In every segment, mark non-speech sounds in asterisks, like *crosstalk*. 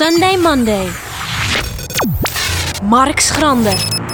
501. Sunday Monday. Mark Schrander.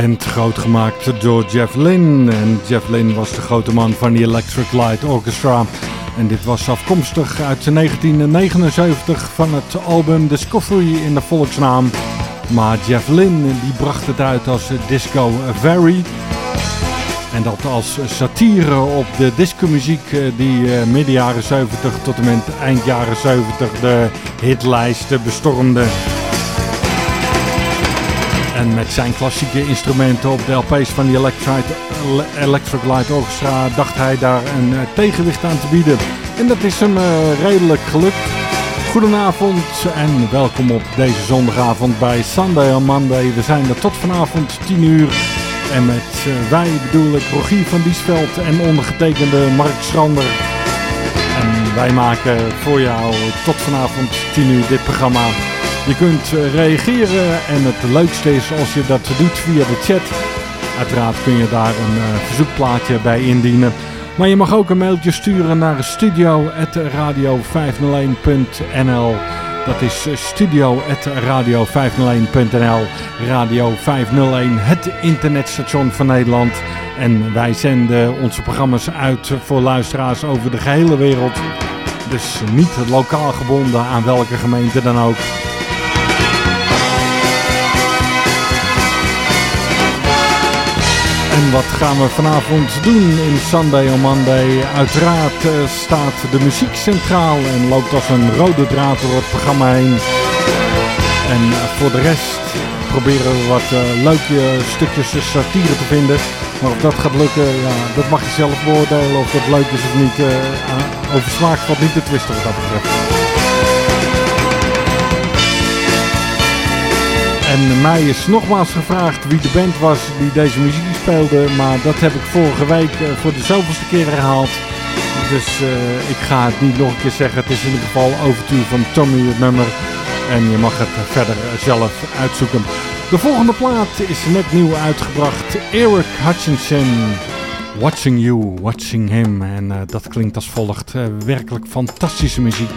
Band groot gemaakt door Jeff Lynne. En Jeff Lynne was de grote man van de Electric Light Orchestra. En dit was afkomstig uit 1979 van het album Discovery in de volksnaam. Maar Jeff Lynne die bracht het uit als Disco Very. En dat als satire op de discomuziek eh, die eh, midden jaren 70 tot en met eind jaren 70 de hitlijsten bestormde. En met zijn klassieke instrumenten op de LP's van de Electric, Light Orchestra dacht hij daar een eh, tegenwicht aan te bieden. En dat is hem uh, redelijk gelukt. Goedenavond en welkom op deze zondagavond bij Sunday on Monday. We zijn er tot vanavond 10 uur. En met uh, wij bedoel ik Rogier van Diesveld en ondergetekende Mark Schrander. En wij maken voor jou tot vanavond 10 uur dit programma. Je kunt reageren en het leukste is als je dat doet via de chat Uiteraard kun je daar een verzoekplaatje bij indienen. Maar je mag ook een mailtje sturen naar studio.radio501.nl dat is studio.radio501.nl Radio 501, het internetstation van Nederland. En wij zenden onze programma's uit voor luisteraars over de gehele wereld. Dus niet lokaal gebonden aan welke gemeente dan ook. En wat gaan we vanavond doen in Sunday on Monday? Uiteraard uh, staat de muziek centraal en loopt als een rode draad door het programma heen. En voor de rest proberen we wat uh, leuke stukjes satire te vinden. Maar of dat gaat lukken, ja, dat mag je zelf beoordelen. Of dat leuk is of niet. over smaak valt niet te twisten wat dat betreft. En mij is nogmaals gevraagd wie de band was die deze muziek speelde. Maar dat heb ik vorige week eh, voor de zoveelste keer herhaald. Dus uh, ik ga het niet nog een keer zeggen. Het is in ieder geval Overtuur van Tommy het nummer. En je mag het verder zelf uitzoeken. De volgende plaat is net nieuw uitgebracht. Eric Hutchinson. Watching You, Watching Him. En uh, dat klinkt als volgt. Werkelijk fantastische muziek.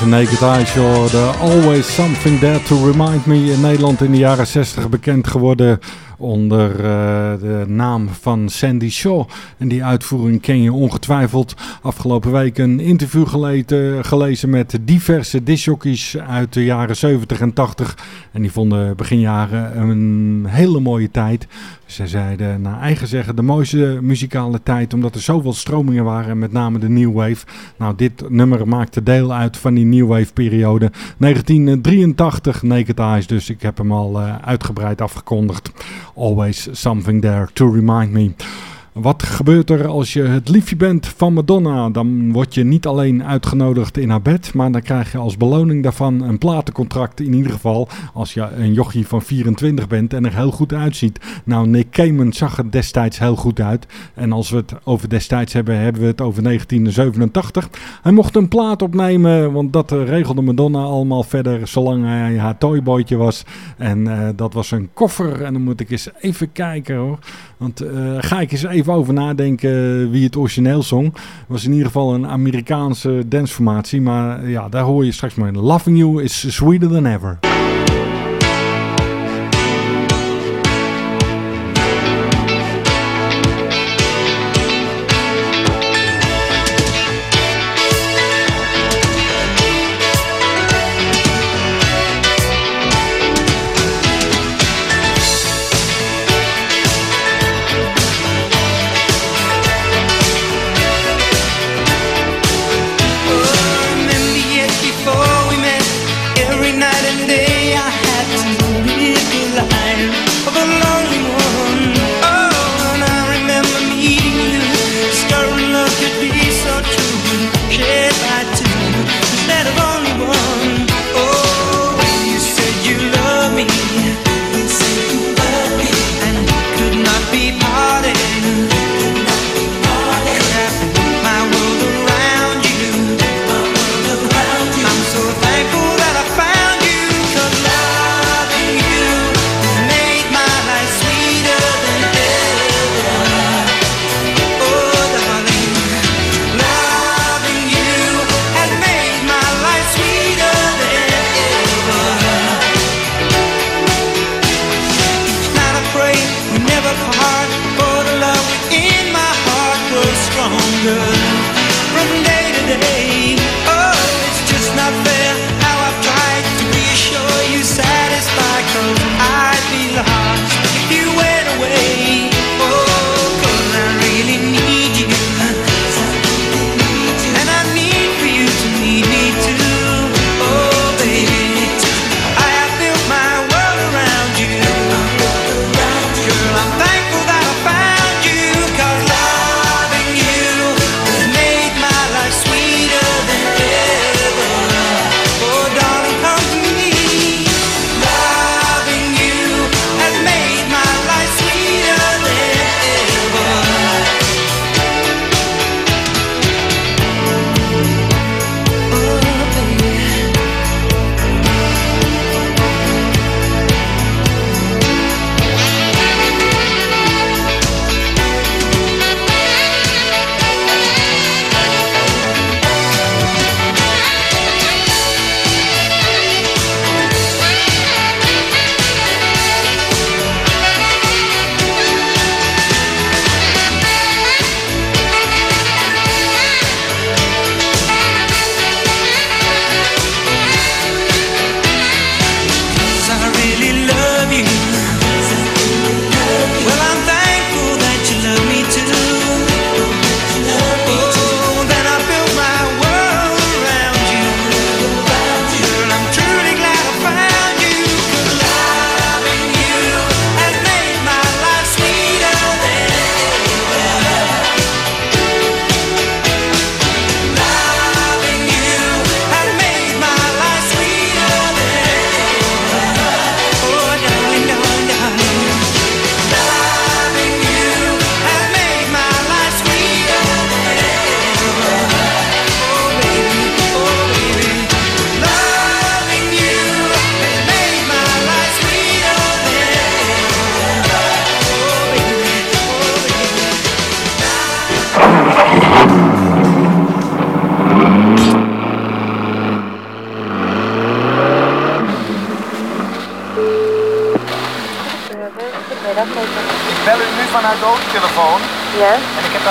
Heet Naked. The Always Something There to Remind Me. In Nederland in de jaren 60 bekend geworden onder uh, de naam van Sandy Shaw. En die uitvoering ken je ongetwijfeld. Afgelopen week een interview gelezen met diverse discjockeys uit de jaren 70 en 80. En die vonden begin jaren een hele mooie tijd. Ze zeiden naar eigen zeggen de mooiste muzikale tijd omdat er zoveel stromingen waren, met name de New Wave. Nou, dit nummer maakte deel uit van die New Wave periode. 1983, Naked Eyes, dus ik heb hem al uh, uitgebreid afgekondigd. Always something there to remind me. Wat gebeurt er als je het liefje bent van Madonna? Dan word je niet alleen uitgenodigd in haar bed, maar dan krijg je als beloning daarvan een platencontract. In ieder geval als je een jochie van 24 bent en er heel goed uitziet. Nou, Nick Cayman zag er destijds heel goed uit. En als we het over destijds hebben, hebben we het over 1987. Hij mocht een plaat opnemen, want dat regelde Madonna allemaal verder zolang hij haar toyboytje was. En uh, dat was een koffer. En dan moet ik eens even kijken hoor. Want uh, ga ik eens even over nadenken wie het origineel zong. Was in ieder geval een Amerikaanse danceformatie. Maar ja, daar hoor je straks in. Loving You is sweeter than ever.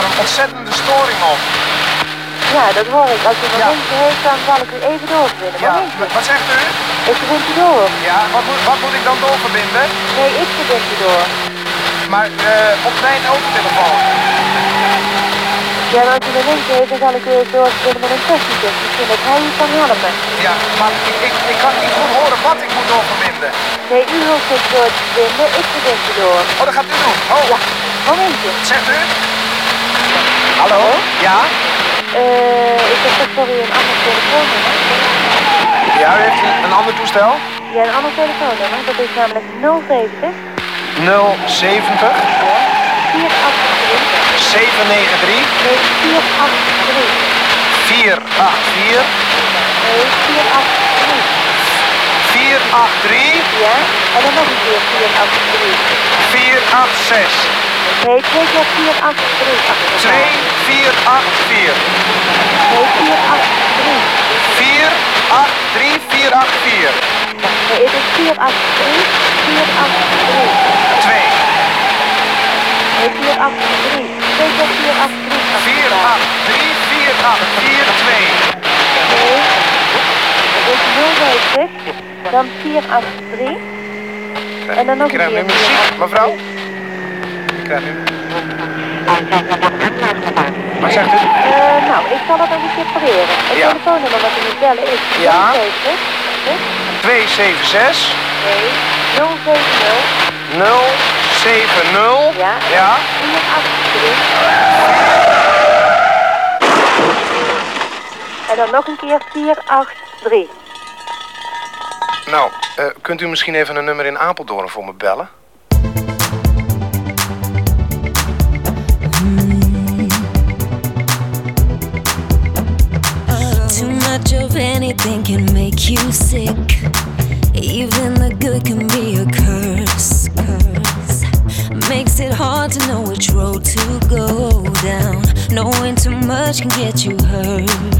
Een ontzettende storing op. Ja, dat hoor ik. Als u een Ja. heeft, dan zal ik u even doorverbinden. Ja, wat zegt u? Ik verbind u door. Ja, wat moet, wat moet ik dan doorverbinden? Nee, ik verbind u door. Maar eh, op mijn autotelefoon. Ja, als u een momentje heeft, dan zal ik u even doorverbinden met een technicus. Misschien dat hij u kan helpen. Ja, maar ik, ik, ik kan niet goed horen wat ik moet doorverbinden. Nee, u hoeft het door te verbinden. Ik verbind u door. Oh, dat gaat u doen. Oh, momentje. zegt u? Hallo? Ja? Eh, ik heb u een ander telefoonnummer. Ja, u heeft een, een ander toestel? Ja, een ander telefoonnummer. Dat is namelijk 070 070 483 793 nee 483 484 nee 483 483 ja en dan nog een keer 483 486 nee twee keer 483 achter elkaar. 2484 nee 483 483 484 nee het is 483 483 2 nee 483 twee keer 483 achter elkaar. 483 484 nee. Het is 090 dan 483 en dan nog krijg nu muziek, mevrouw. Ik krijg nu... Wat zegt u? Eh, nou, ik zal het nog een keer proberen. Het Ja. telefoonnummer wat u moet bellen is Ja. 070 276 nee 070 070 Ja. Ja 483 en dan nog een keer 483. Nou, eh, kunt u misschien even een nummer in Apeldoorn voor me bellen? Too much of anything can make you sick. Even the good can be a curse. Curse makes it hard to know which road to go down. Knowing too much can get you hurt.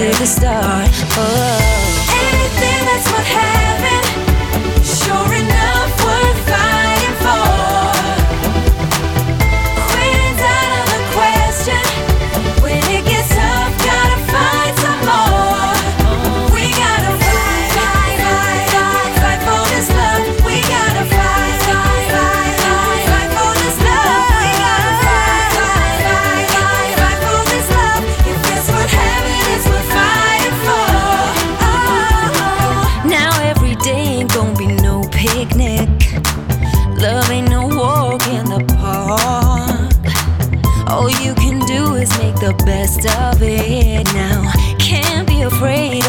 to the start. Oh,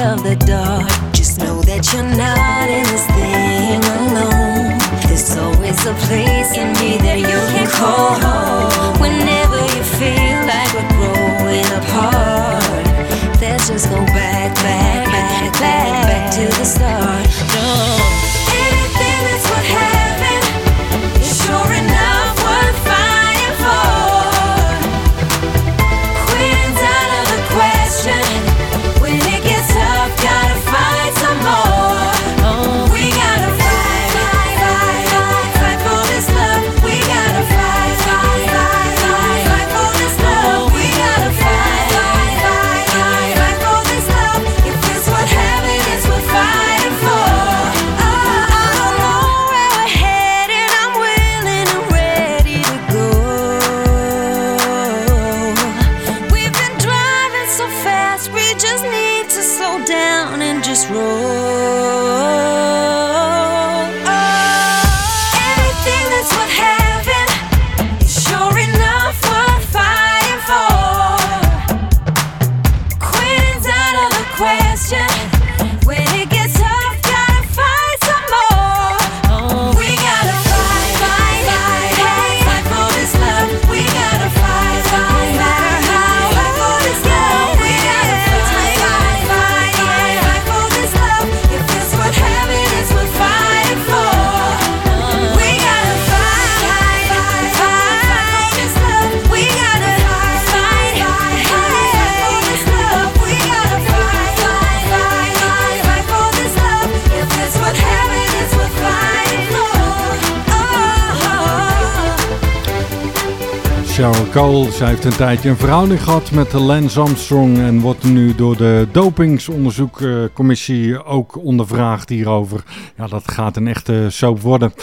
of the dark. Just know that you're not in this thing alone. There's always a place in me that you can call home. Zij heeft een tijdje een verhouding gehad met Lance Armstrong en wordt nu door de dopingsonderzoekcommissie ook ondervraagd hierover. Ja, dat gaat een echte soap worden.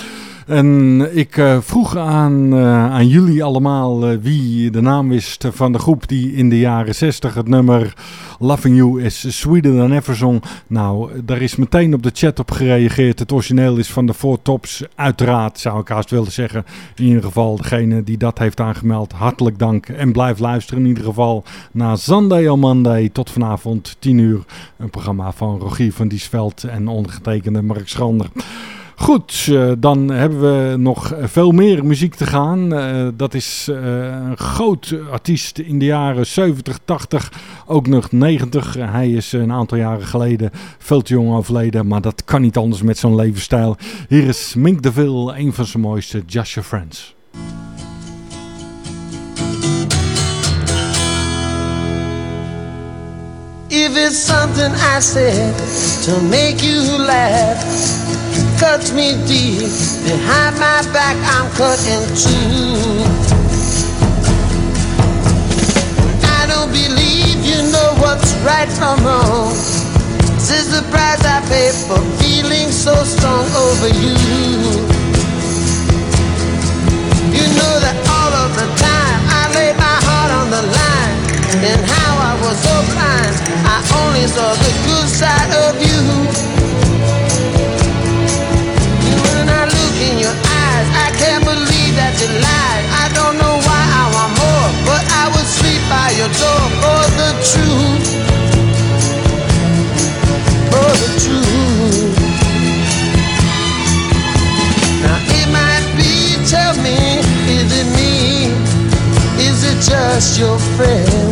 En ik uh, vroeg aan, uh, aan jullie allemaal uh, wie de naam wist van de groep die in de jaren 60 het nummer Loving You is Sweeter Than Ever zong. Nou, daar is meteen op de chat op gereageerd. Het origineel is van de Four Tops. Uiteraard zou ik haast willen zeggen. In ieder geval degene die dat heeft aangemeld. Hartelijk dank en blijf luisteren in ieder geval naar Sunday on Monday. Tot vanavond 10 uur. Een programma van Rogier van Diesveld en ondergetekende Mark Schrander. Goed, uh, dan hebben we nog veel meer muziek te gaan. Uh, dat is uh, een groot artiest in de jaren 70, 80, ook nog 90. hij is een aantal jaren geleden veel te jong overleden, maar dat kan niet anders met zo'n levensstijl. Hier is Mink DeVille, een van zijn mooiste Just Your Friends. If it's something to make you laugh cuts me deep. Behind my back, I'm cut in two. I don't believe you know what's right from wrong. This is the price I pay for feeling so strong over you. You know that all of the time I laid my heart on the line. And how I was so blind, I only saw the good side of you. Lied. I don't know why I want more, but I would sleep by your door for the truth. For the truth. Now it might be, tell me, is it me? Is it just your friends?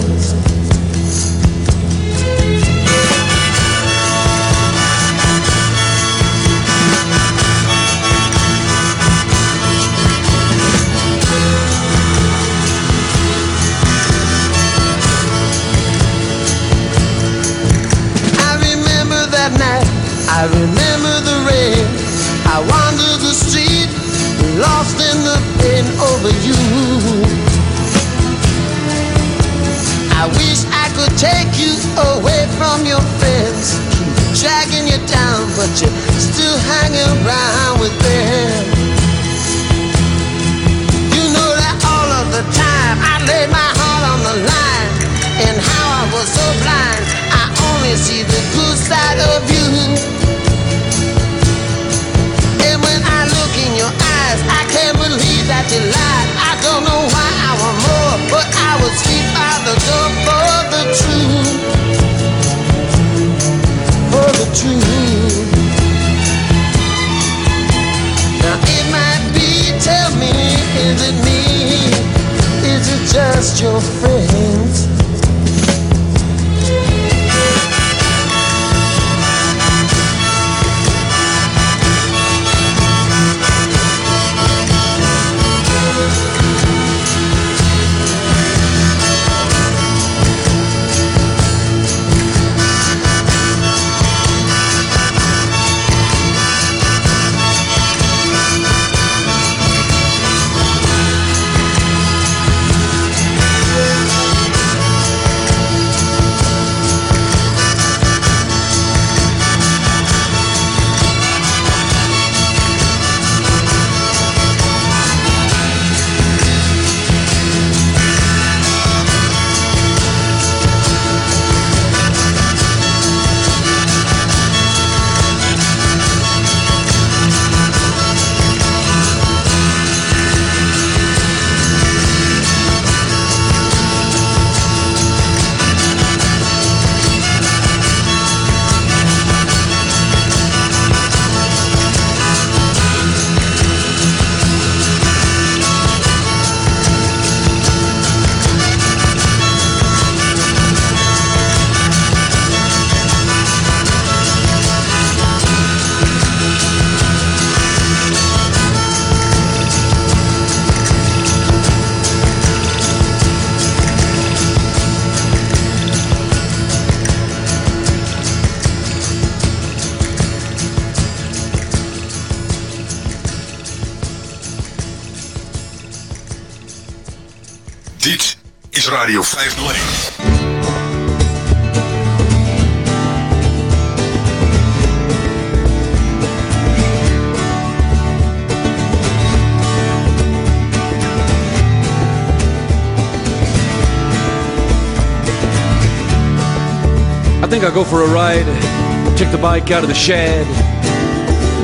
Bike out of the shed,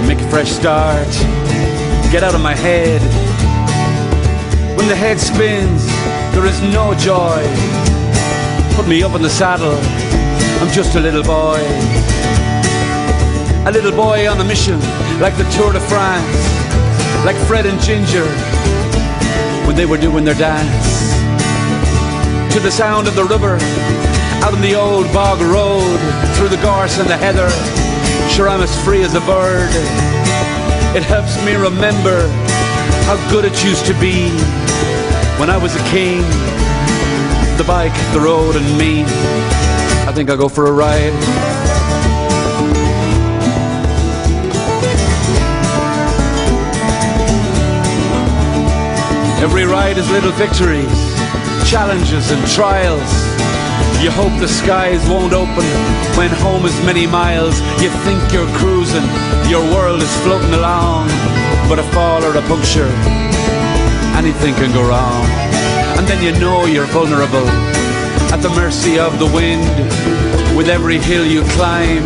make a fresh start, get out of my head. When the head spins, there is no joy. Put me up in the saddle, I'm just a little boy. A little boy on a mission, like the Tour de France, like Fred and Ginger, when they were doing their dance. To the sound of the river, out on the old bog road, the gorse and the heather, sure I'm as free as a bird. It helps me remember how good it used to be when I was a king. The bike, the road, and me. I think I'll go for a ride. Every ride is little victories, challenges, and trials. You hope the skies won't open when home is many miles. You think you're cruising, your world is floating along. But a fall or a puncture, anything can go wrong. And then you know you're vulnerable, at the mercy of the wind. With every hill you climb,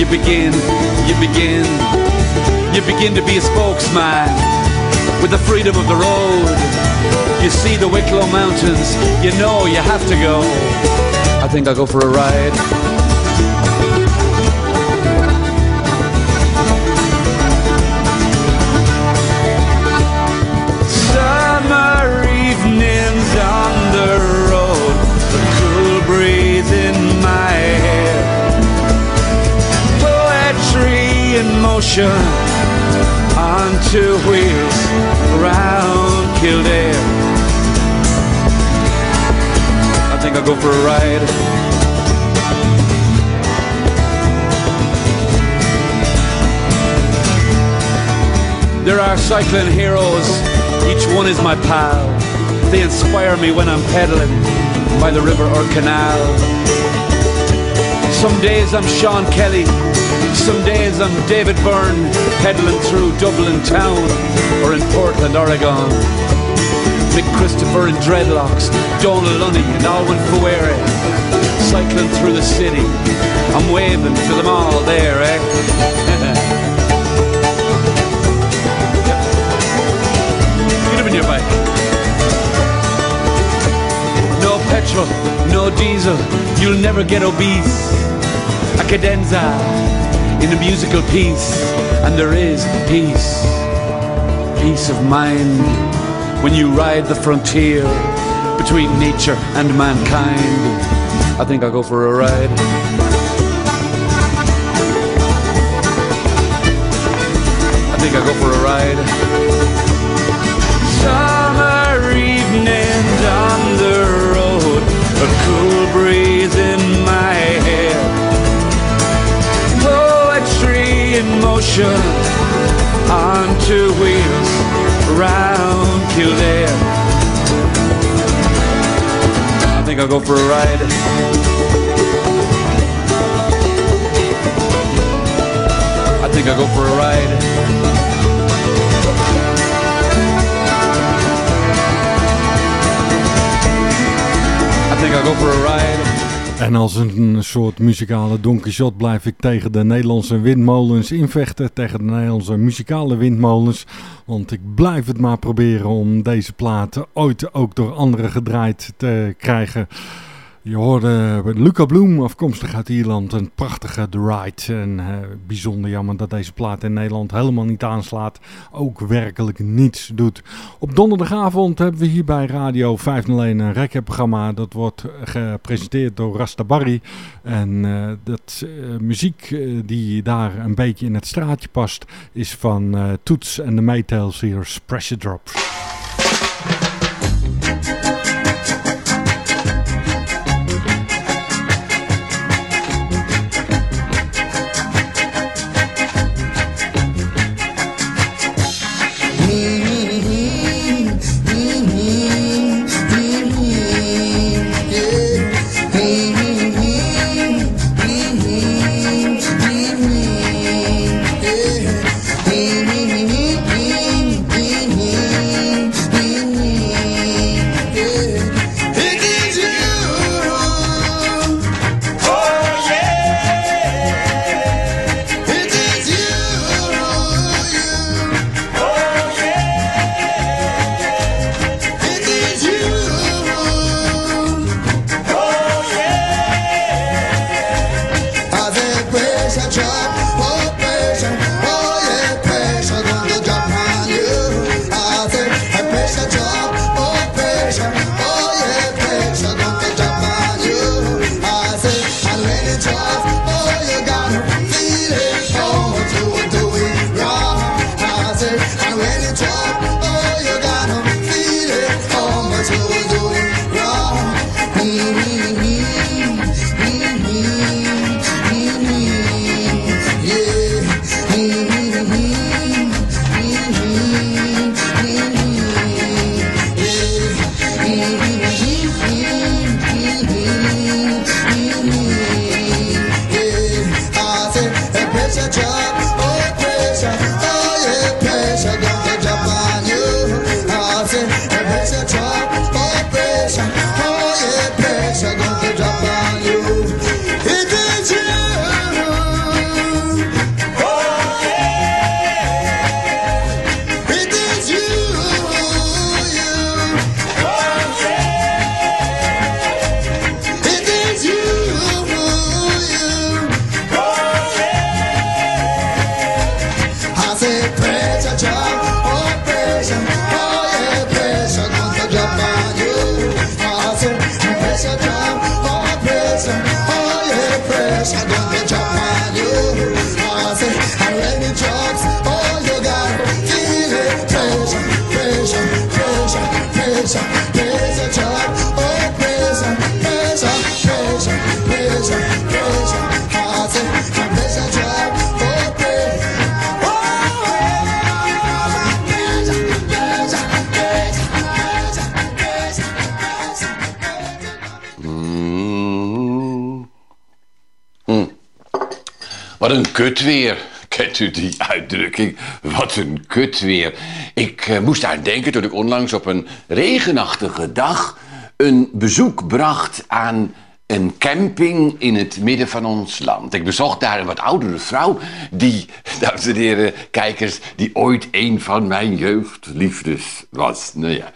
you begin, you begin, you begin to be a spokesman with the freedom of the road. You see the Wicklow Mountains, you know you have to go. I think I'll go for a ride. Summer evenings on the road, the cool breeze in my hair, poetry in motion on two wheels around Kildare. I'll go for a ride. There are cycling heroes, each one is my pal. They inspire me when I'm pedaling by the river or canal. Some days I'm Sean Kelly, some days I'm David Byrne, pedaling through Dublin town or in Portland, Oregon. Mick Christopher in dreadlocks, Donald Lunny and Alwyn Fuere, cycling through the city. I'm waving to them all there, eh? *laughs* Get up in your bike. No petrol, no diesel, you'll never get obese. A cadenza in a musical piece, and there is peace, peace of mind when you ride the frontier between nature and mankind. I think I'll go for a ride. I think I'll go for a ride. Summer evenings on the road, a cool breeze in my hair, poetry in motion on two wheels around Kildare. I think I'll go for a ride. I think I'll go for a ride. I think I'll go for a ride. En als een soort muzikale Don Quixote blijf ik tegen de Nederlandse windmolens invechten. Tegen de Nederlandse muzikale windmolens. Want ik blijf het maar proberen om deze platen ooit ook door anderen gedraaid te krijgen. Je hoorde Luca Bloem, afkomstig uit Ierland, een prachtige The Ride. En eh, bijzonder jammer dat deze plaat in Nederland helemaal niet aanslaat. Ook werkelijk niets doet. Op donderdagavond hebben we hier bij Radio 501 een recap-programma. Dat wordt gepresenteerd door Rastabari. En eh, dat eh, muziek eh, die daar een beetje in het straatje past, is van eh, Toets en de Maytals hier, Pressure Drops. Ik eh, moest aan denken toen ik onlangs op een regenachtige dag een bezoek bracht aan een camping in het midden van ons land. Ik bezocht daar een wat oudere vrouw die, *laughs* dames en heren, kijkers, die ooit een van mijn jeugdliefdes was. Nou ja,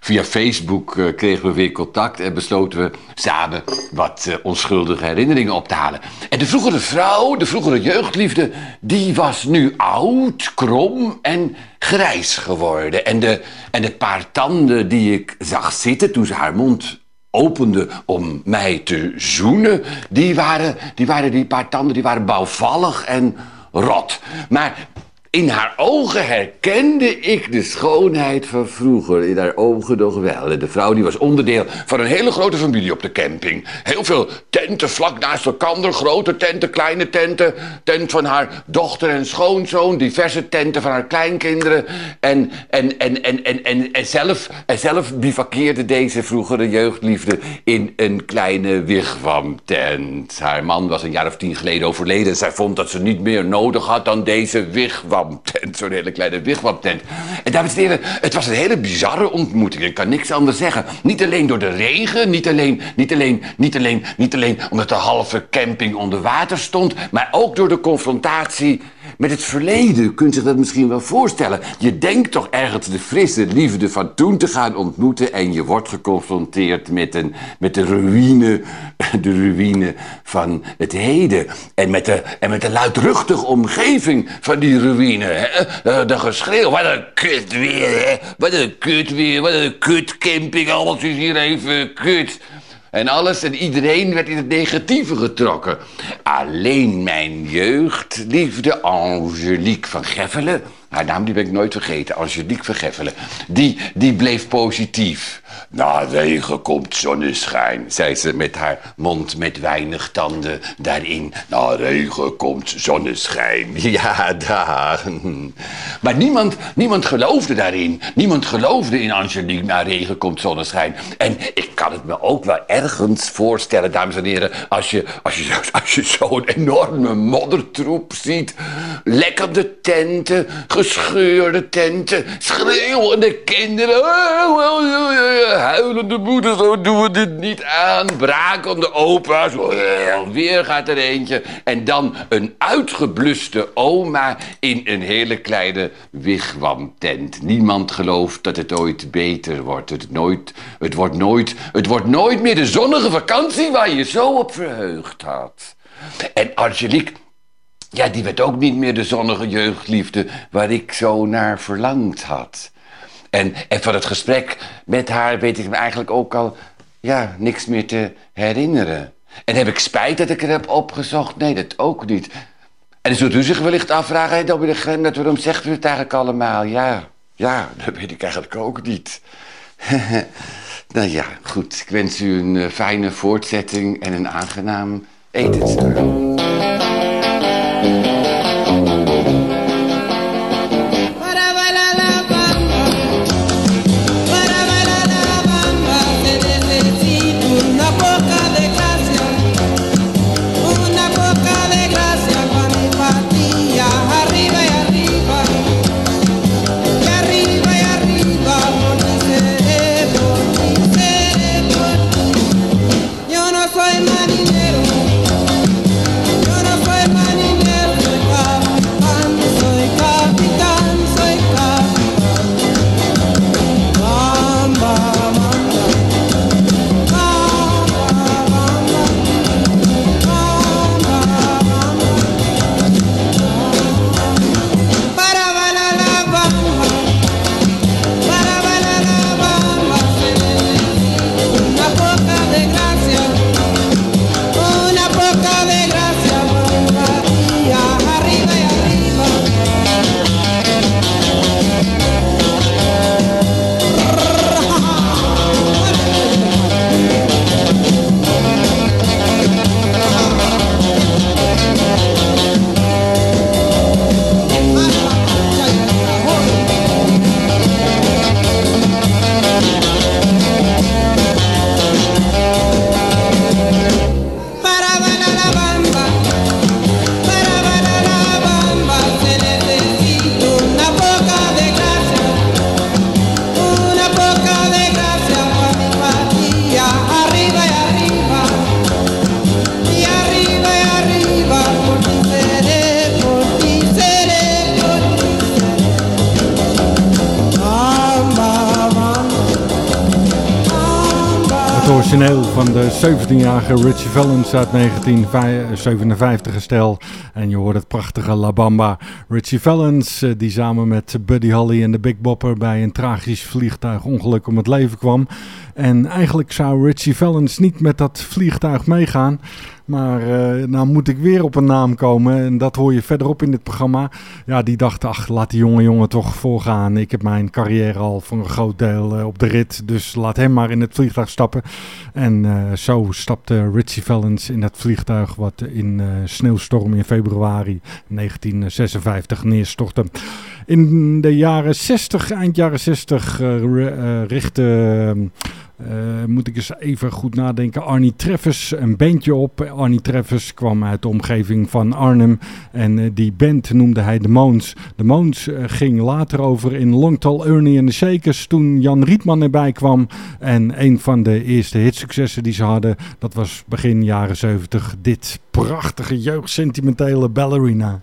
via Facebook eh, kregen we weer contact en besloten we samen wat eh, onschuldige herinneringen op te halen. En de vroegere vrouw, de vroegere jeugdliefde, die was nu oud, krom en grijs geworden. En de, en het paar tanden die ik zag zitten toen ze haar mond opende om mij te zoenen, die waren, die waren die paar tanden, die waren bouwvallig en rot. Maar in haar ogen herkende ik de schoonheid van vroeger. In haar ogen nog wel. De vrouw die was onderdeel van een hele grote familie op de camping. Heel veel tenten vlak naast elkaar. Grote tenten, kleine tenten. Tent van haar dochter en schoonzoon. Diverse tenten van haar kleinkinderen. En, en, en, en, en, en, zelf, en zelf bivakkeerde deze vroegere jeugdliefde in een kleine wigwamtent. Haar man was een jaar of tien geleden overleden. En zij vond dat ze niet meer nodig had dan deze wigwamtent. Zo'n hele kleine wigwamtent. En dames en heren, het was een hele bizarre ontmoeting. Ik kan niks anders zeggen. Niet alleen door de regen, niet alleen, niet alleen, niet alleen, niet alleen omdat de halve camping onder water stond, maar ook door de confrontatie met het verleden. Kunt zich dat misschien wel voorstellen. Je denkt toch ergens de frisse liefde van toen te gaan ontmoeten en je wordt geconfronteerd met, een, met de ruïne, *laughs* de ruïne van het heden. En met de, en met de luidruchtige omgeving van die ruïne. Hè? Eh, De geschreeuw, wat een kut weer, hè? Wat een kut weer, wat een kut camping, alles is hier even kut. En alles en iedereen werd in het negatieve getrokken. Alleen mijn jeugdliefde, Angelique van Geffelen... haar naam die ben ik nooit vergeten, Angelique van Geffelen... die, die bleef positief. Na regen komt zonneschijn, zei ze met haar mond met weinig tanden daarin. Na regen komt zonneschijn. *laughs* Ja, daar. Maar niemand, niemand geloofde daarin. Niemand geloofde in Angelique, na regen komt zonneschijn. En ik kan het me ook wel ergens voorstellen, dames en heren... als je, als je, als je zo'n enorme moddertroep ziet. Lekkende tenten, gescheurde tenten, schreeuwende kinderen... Huilende moeders, zo doen we dit niet aan. Brakende opa's, weer gaat er eentje. En dan een uitgebluste oma in een hele kleine wigwamtent. Niemand gelooft dat het ooit beter wordt. Het, nooit, het, wordt nooit, het wordt nooit meer de zonnige vakantie waar je zo op verheugd had. En Angelique, ja, die werd ook niet meer de zonnige jeugdliefde waar ik zo naar verlangd had. En, en van het gesprek met haar weet ik me eigenlijk ook al ja, niks meer te herinneren. En heb ik spijt dat ik er heb opgezocht? Nee, dat ook niet. En zult u zich wellicht afvragen, hé, dat dat waarom zegt u het eigenlijk allemaal? Ja, ja, dat weet ik eigenlijk ook niet. *laughs* nou ja, goed. Ik wens u een eh, fijne voortzetting en een aangenaam etenstuk. Van 17-jarige Richie Valens uit 1957 gesteld. En je hoort het prachtige La Bamba. Richie Valens, eh, die samen met Buddy Holly en de Big Bopper bij een tragisch vliegtuigongeluk om het leven kwam. En eigenlijk zou Richie Valens niet met dat vliegtuig meegaan. Maar uh, nou moet ik weer op een naam komen. En dat hoor je verderop in dit programma. Ja, die dacht, ach, laat die jonge jongen toch voorgaan. Ik heb mijn carrière al voor een groot deel eh, op de rit. Dus laat hem maar in het vliegtuig stappen. En uh, zo stapte Richie Valens in het vliegtuig wat in sneeuwstorm in februari 1956 neerstortte. In de jaren 60, eind jaren 60, richtte uh, moet ik eens even goed nadenken. Arnie Treffers, een bandje op. Arnie Treffers kwam uit de omgeving van Arnhem. En die band noemde hij de Moons. De Moons ging later over in Longtal Ernie en de Shakers. Toen Jan Rietman erbij kwam. En een van de eerste hitsuccessen die ze hadden. Dat was begin jaren 70. Dit prachtige jeugdsentimentele ballerina.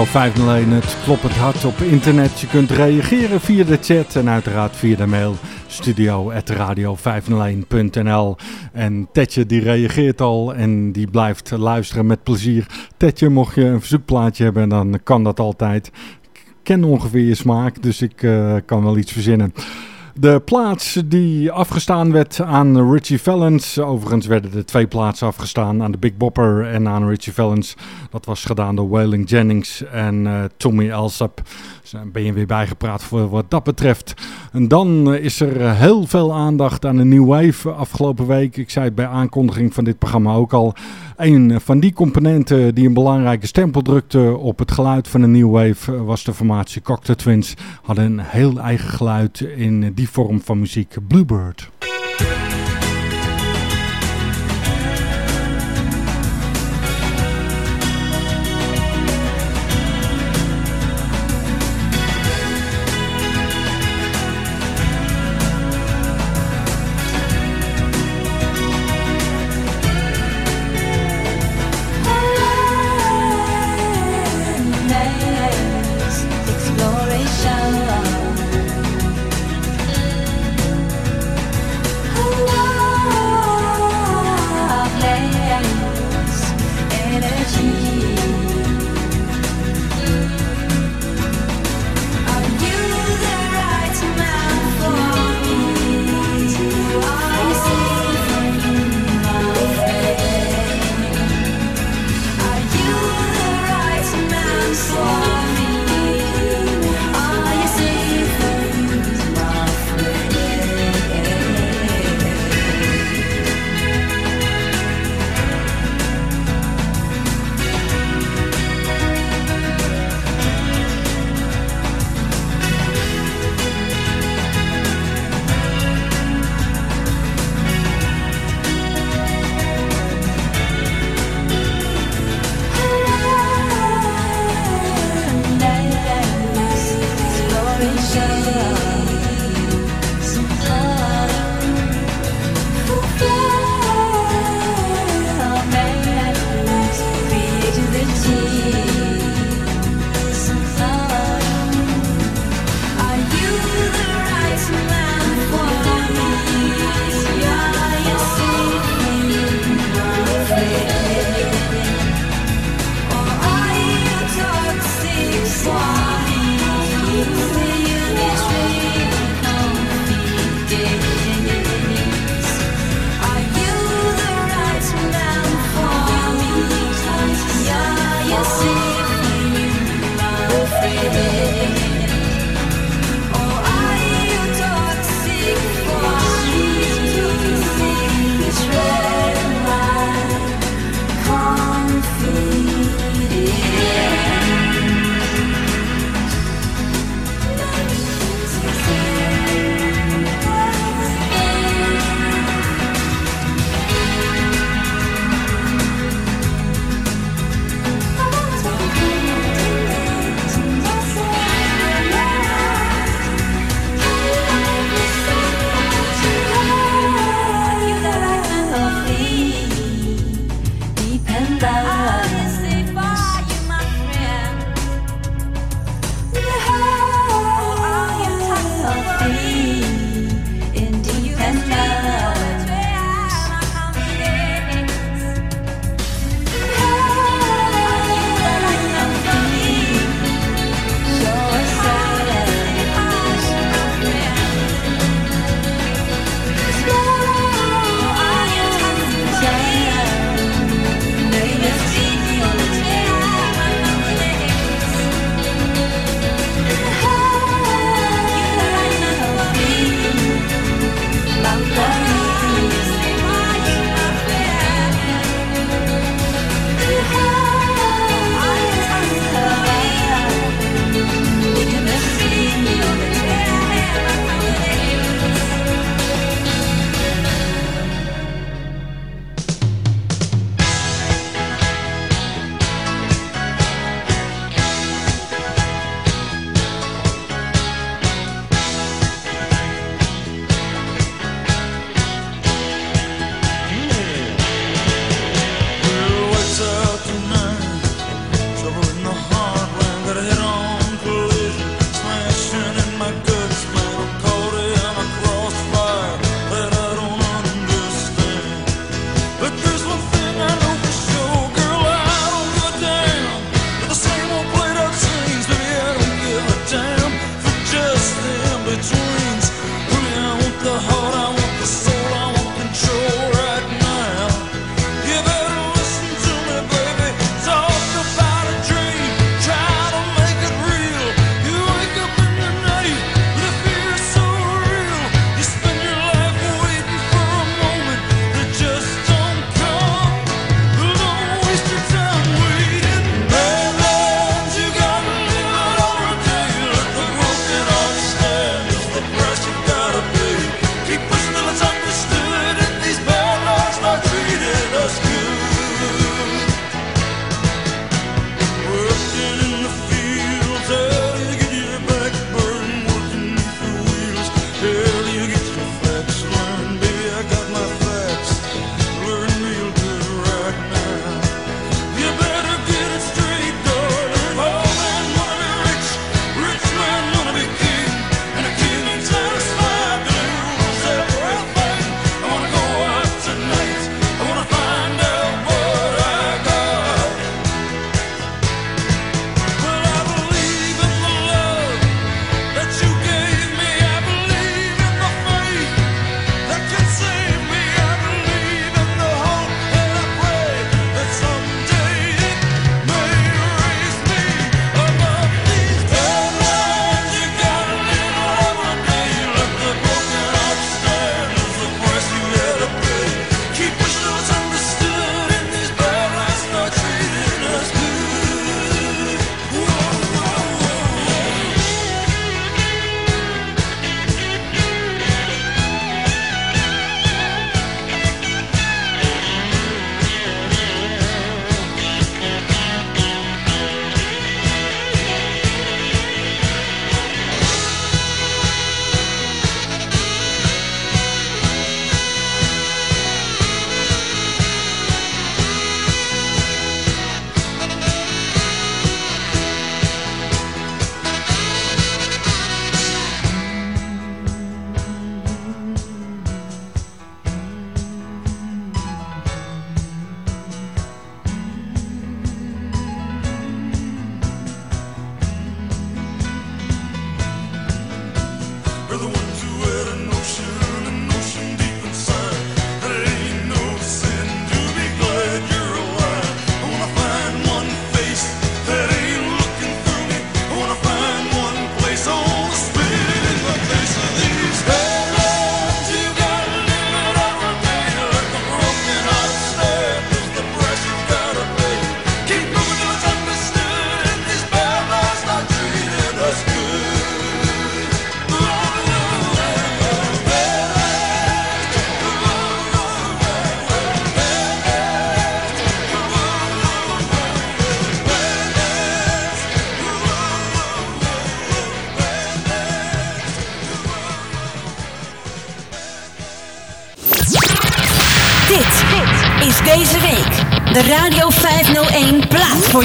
Radio 501, het kloppend hart op internet. Je kunt reageren via de chat en uiteraard via de mail studio.radio501.nl. En Tetje die reageert al en die blijft luisteren met plezier. Tetje, mocht je een verzoekplaatje hebben, dan kan dat altijd. Ik ken ongeveer je smaak, dus ik uh, kan wel iets verzinnen. De plaats die afgestaan werd aan Richie Valens. Overigens werden er twee plaatsen afgestaan aan de Big Bopper en aan Richie Valens. Dat was gedaan door Waylon Jennings en uh, Tommy Alsop. Ben je weer bijgepraat voor wat dat betreft. En dan eh, is er heel veel aandacht aan de New Wave afgelopen week. Ik zei het bij aankondiging van dit programma ook al. Een van die componenten die een belangrijke stempel drukte op het geluid van de New Wave was de formatie Cocktail Twins. Hadden een heel eigen geluid in die vorm van muziek, Bluebird.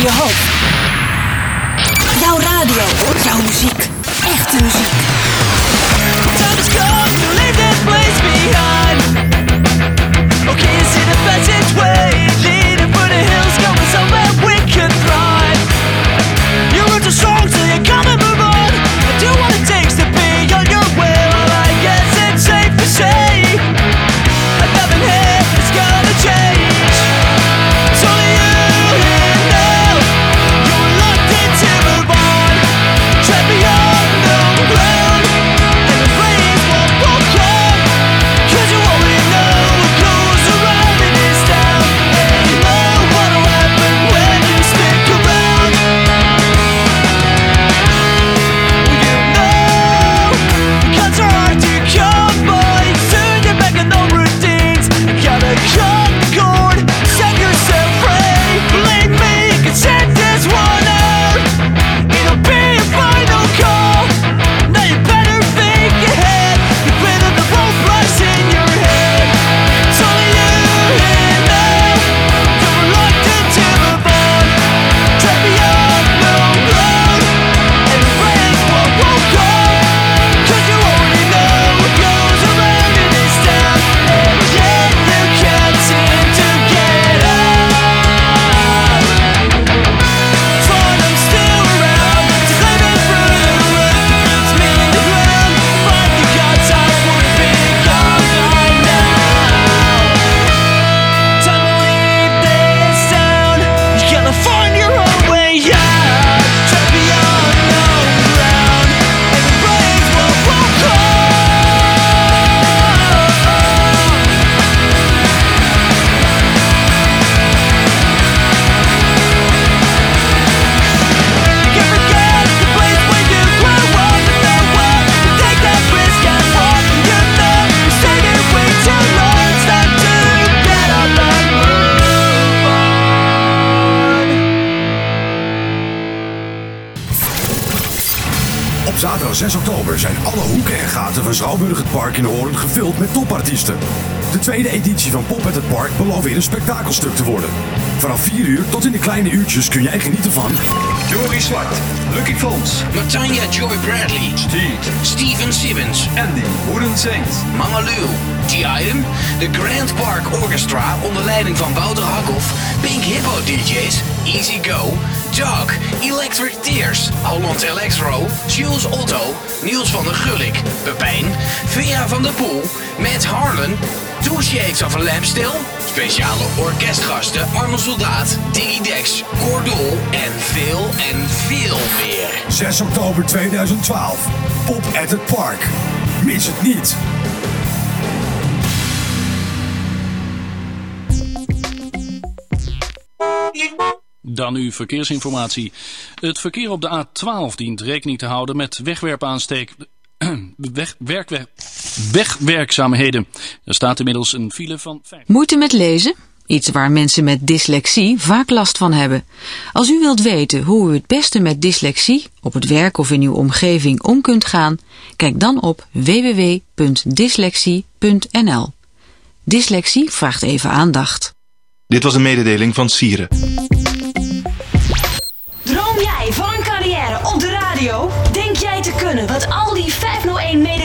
Plaat voor je 4 uur tot in de kleine uurtjes kun jij genieten van... Jory Zwart, Lucky Fons, Matanja Joy Bradley, Steve, Steven Simmons, Andy, Wooden Saints, Mama Lou, T-Item, de Grand Park Orchestra onder leiding van Wouter Hakhoff, Pink Hippo DJ's, Easy Go, Doug, Electric Tears, Holland Electro, Jules Otto, Niels van der Gulik, Pepijn, Vera van der Poel, Matt Harlan, Two Shades of a Lampstill, speciale orkestgasten Arno Soldaat, Diggy Dex, Cordol en veel en veel meer. 6 oktober 2012. Pop at het Park. Mis het niet. Dan uw verkeersinformatie. Het verkeer op de A12 dient rekening te houden met wegwerpaansteek... *clears throat* Weg, werkwe- wegwerkzaamheden. Er staat inmiddels een file van... Moeite met lezen? Iets waar mensen met dyslexie vaak last van hebben. Als u wilt weten hoe u het beste met dyslexie op het werk of in uw omgeving om kunt gaan, kijk dan op www.dyslexie.nl. Dyslexie vraagt even aandacht. Dit was een mededeling van Sieren. Droom jij van een carrière op de radio? Denk jij te kunnen wat al die 501-medewerkers doen?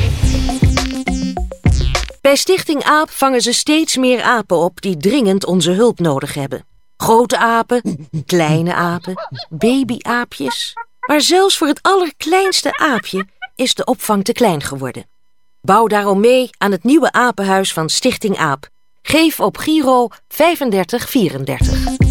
Bij Stichting AAP vangen ze steeds meer apen op die dringend onze hulp nodig hebben. Grote apen, kleine apen, babyaapjes. Maar zelfs voor het allerkleinste aapje is de opvang te klein geworden. Bouw daarom mee aan het nieuwe apenhuis van Stichting AAP. Geef op Giro 3534.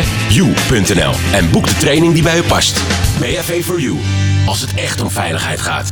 www.bav-4-u.nl en boek de training die bij u past. BHV for You, als het echt om veiligheid gaat.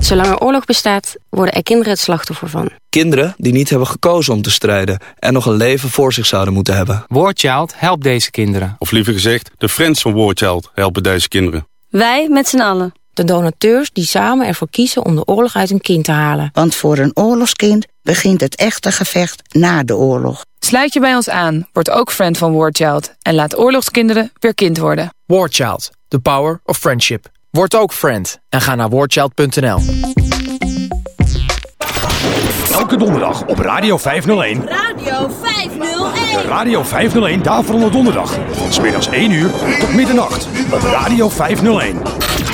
Zolang er oorlog bestaat, worden er kinderen het slachtoffer van. Kinderen die niet hebben gekozen om te strijden en nog een leven voor zich zouden moeten hebben. Warchild helpt deze kinderen. Of liever gezegd, de friends van Warchild helpen deze kinderen. Wij met z'n allen. De donateurs die samen ervoor kiezen om de oorlog uit een kind te halen. Want voor een oorlogskind begint het echte gevecht na de oorlog. Sluit je bij ons aan, word ook friend van Warchild en laat oorlogskinderen weer kind worden. Warchild, the power of friendship. Word ook friend en ga naar warchild.nl. Elke donderdag op Radio 501. Radio 501. De Radio 501 Daverende Donderdag. Van smiddags 1 uur tot middernacht. Op Radio 501. Radio 501.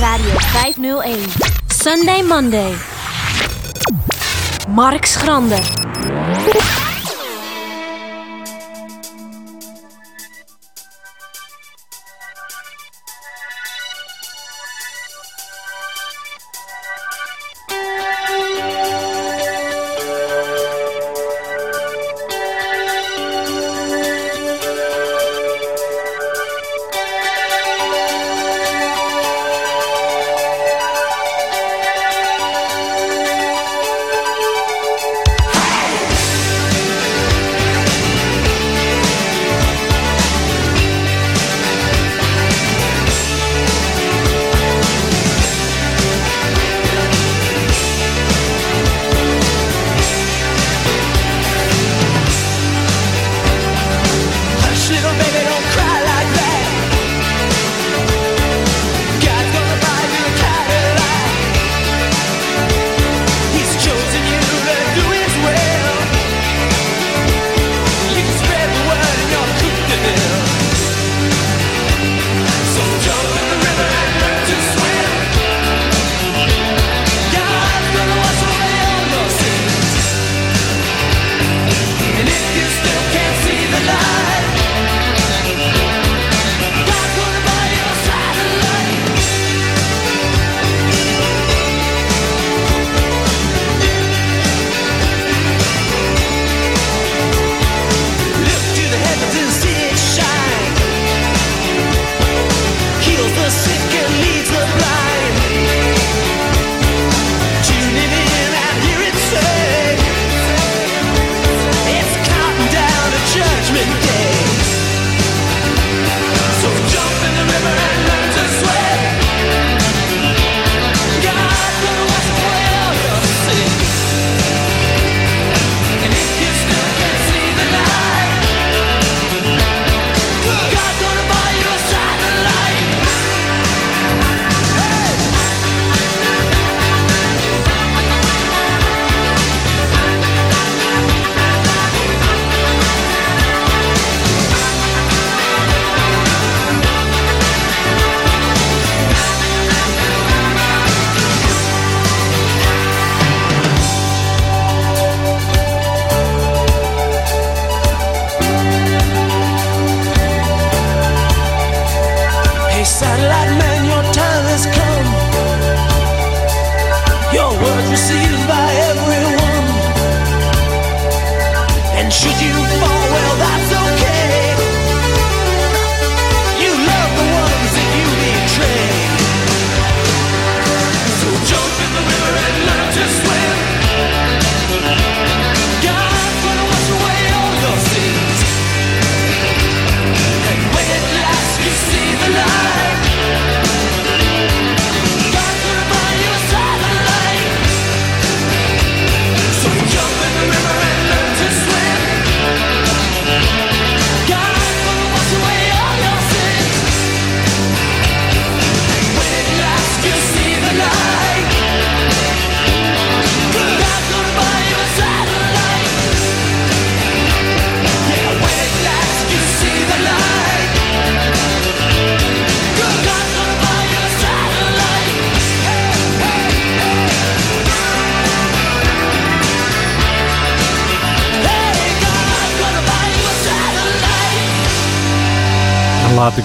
Radio 501. Sunday Monday. Mark Schrander.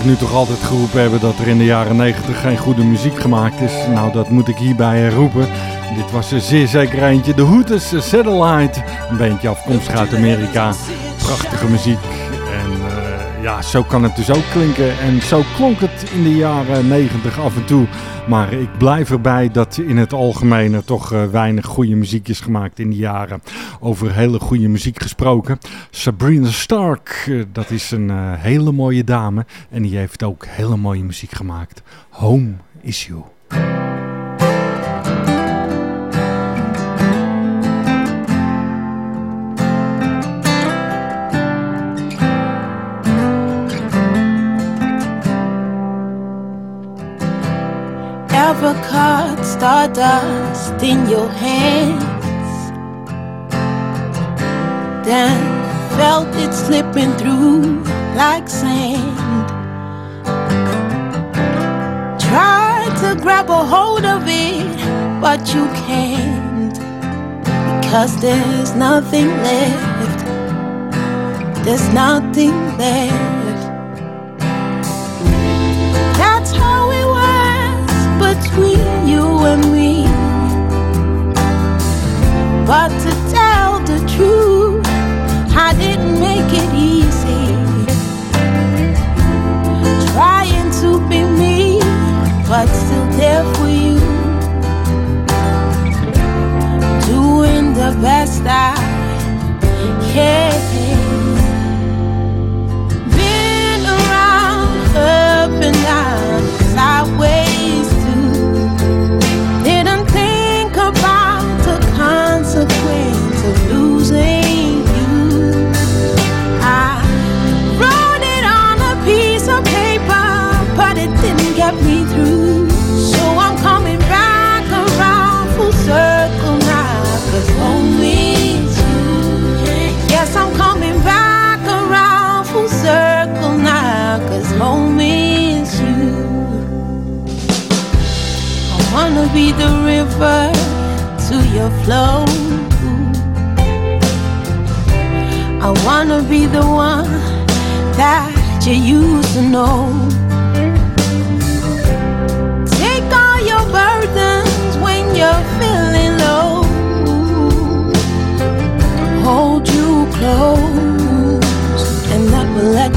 Nu toch altijd geroepen hebben dat er in de jaren 90 geen goede muziek gemaakt is. Nou, dat moet ik hierbij roepen. Dit was er zeer zeker eentje. De Hooters Satellite. Een beentje afkomstig uit Amerika. Prachtige muziek. En uh, ja, zo kan het dus ook klinken. En zo klonk het in de jaren 90 af en toe. Maar ik blijf erbij dat in het algemeen er toch uh, weinig goede muziek is gemaakt in die jaren. Over hele goede muziek gesproken. Sabrina Stark, uh, dat is een hele mooie dame. En die heeft ook hele mooie muziek gemaakt. Home is You. caught stardust in your? Felt it slipping through like sand. Tried to grab a hold of it, but you can't. Because there's nothing left. There's nothing left. That's how it was between you and me. But to tell the truth, I didn't make it easy. Trying to be me, but still there for you. Doing the best I can. Be the river to your flow. I wanna be the one that you used to know. Take all your burdens when you're feeling low. Hold you close and never let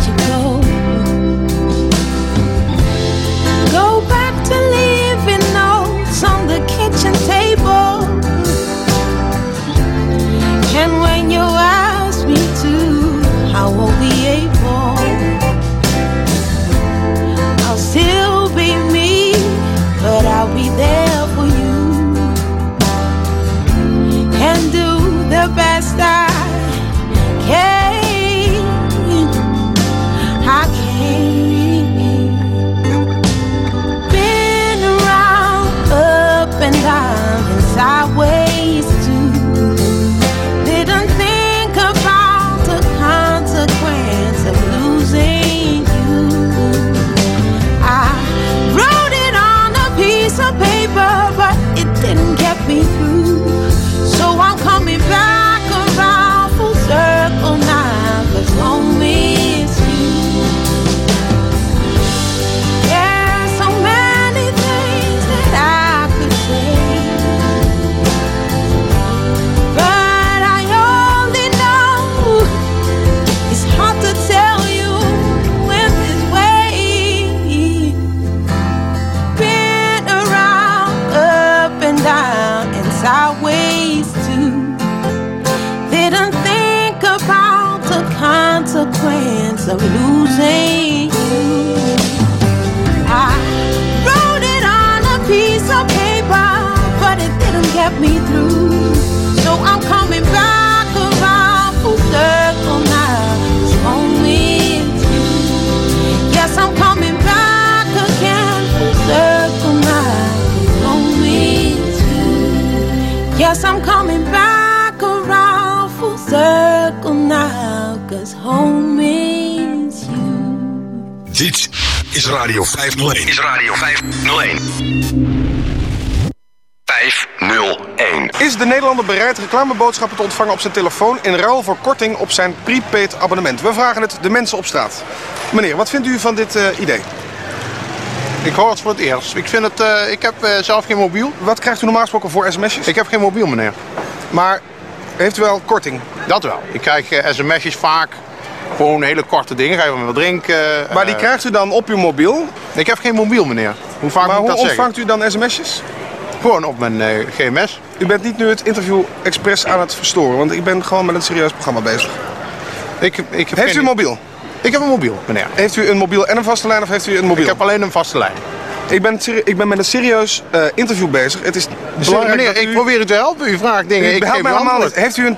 And when you ask me to, I won't be able. I'll still I wrote it on a piece of paper, but it didn't get me through. So I'm coming back around full circle only. Yes, I'm coming back again full circle only. Yes, I'm coming back around full circle now. Cause home is. Dit is Radio 501. Is Radio 501. 501. 501. Is de Nederlander bereid reclameboodschappen te ontvangen op zijn telefoon in ruil voor korting op zijn prepaid abonnement? We vragen het de mensen op straat. Meneer, wat vindt u van dit eh, idee? Ik hoor het voor het eerst. Ik, vind het, eh, ik heb eh, zelf geen mobiel. Wat krijgt u normaal gesproken voor sms'jes? Ik heb geen mobiel, meneer. Maar heeft u wel korting? Dat wel. Ik krijg sms'jes vaak. Gewoon hele korte dingen. Ga je wat drinken. Maar die eh, krijgt u dan op uw mobiel? Ik heb geen mobiel, meneer. Hoe vaak maar moet ik hoe dat zeggen? ontvangt u dan sms'jes? Gewoon op mijn eh, GMS. U bent niet nu het interview expres aan het verstoren, want ik ben gewoon met een serieus programma bezig. Ik, ik heb heeft u een mobiel? Ik heb een mobiel, meneer. Heeft u een mobiel en een vaste lijn of heeft u een mobiel? Ik heb alleen een vaste lijn. Ik ben, ik ben met een serieus eh, interview bezig. Het is belangrijk meneer, ik probeer u te helpen. U vraagt dingen, U ik geef mij u antwoord. Heeft u een...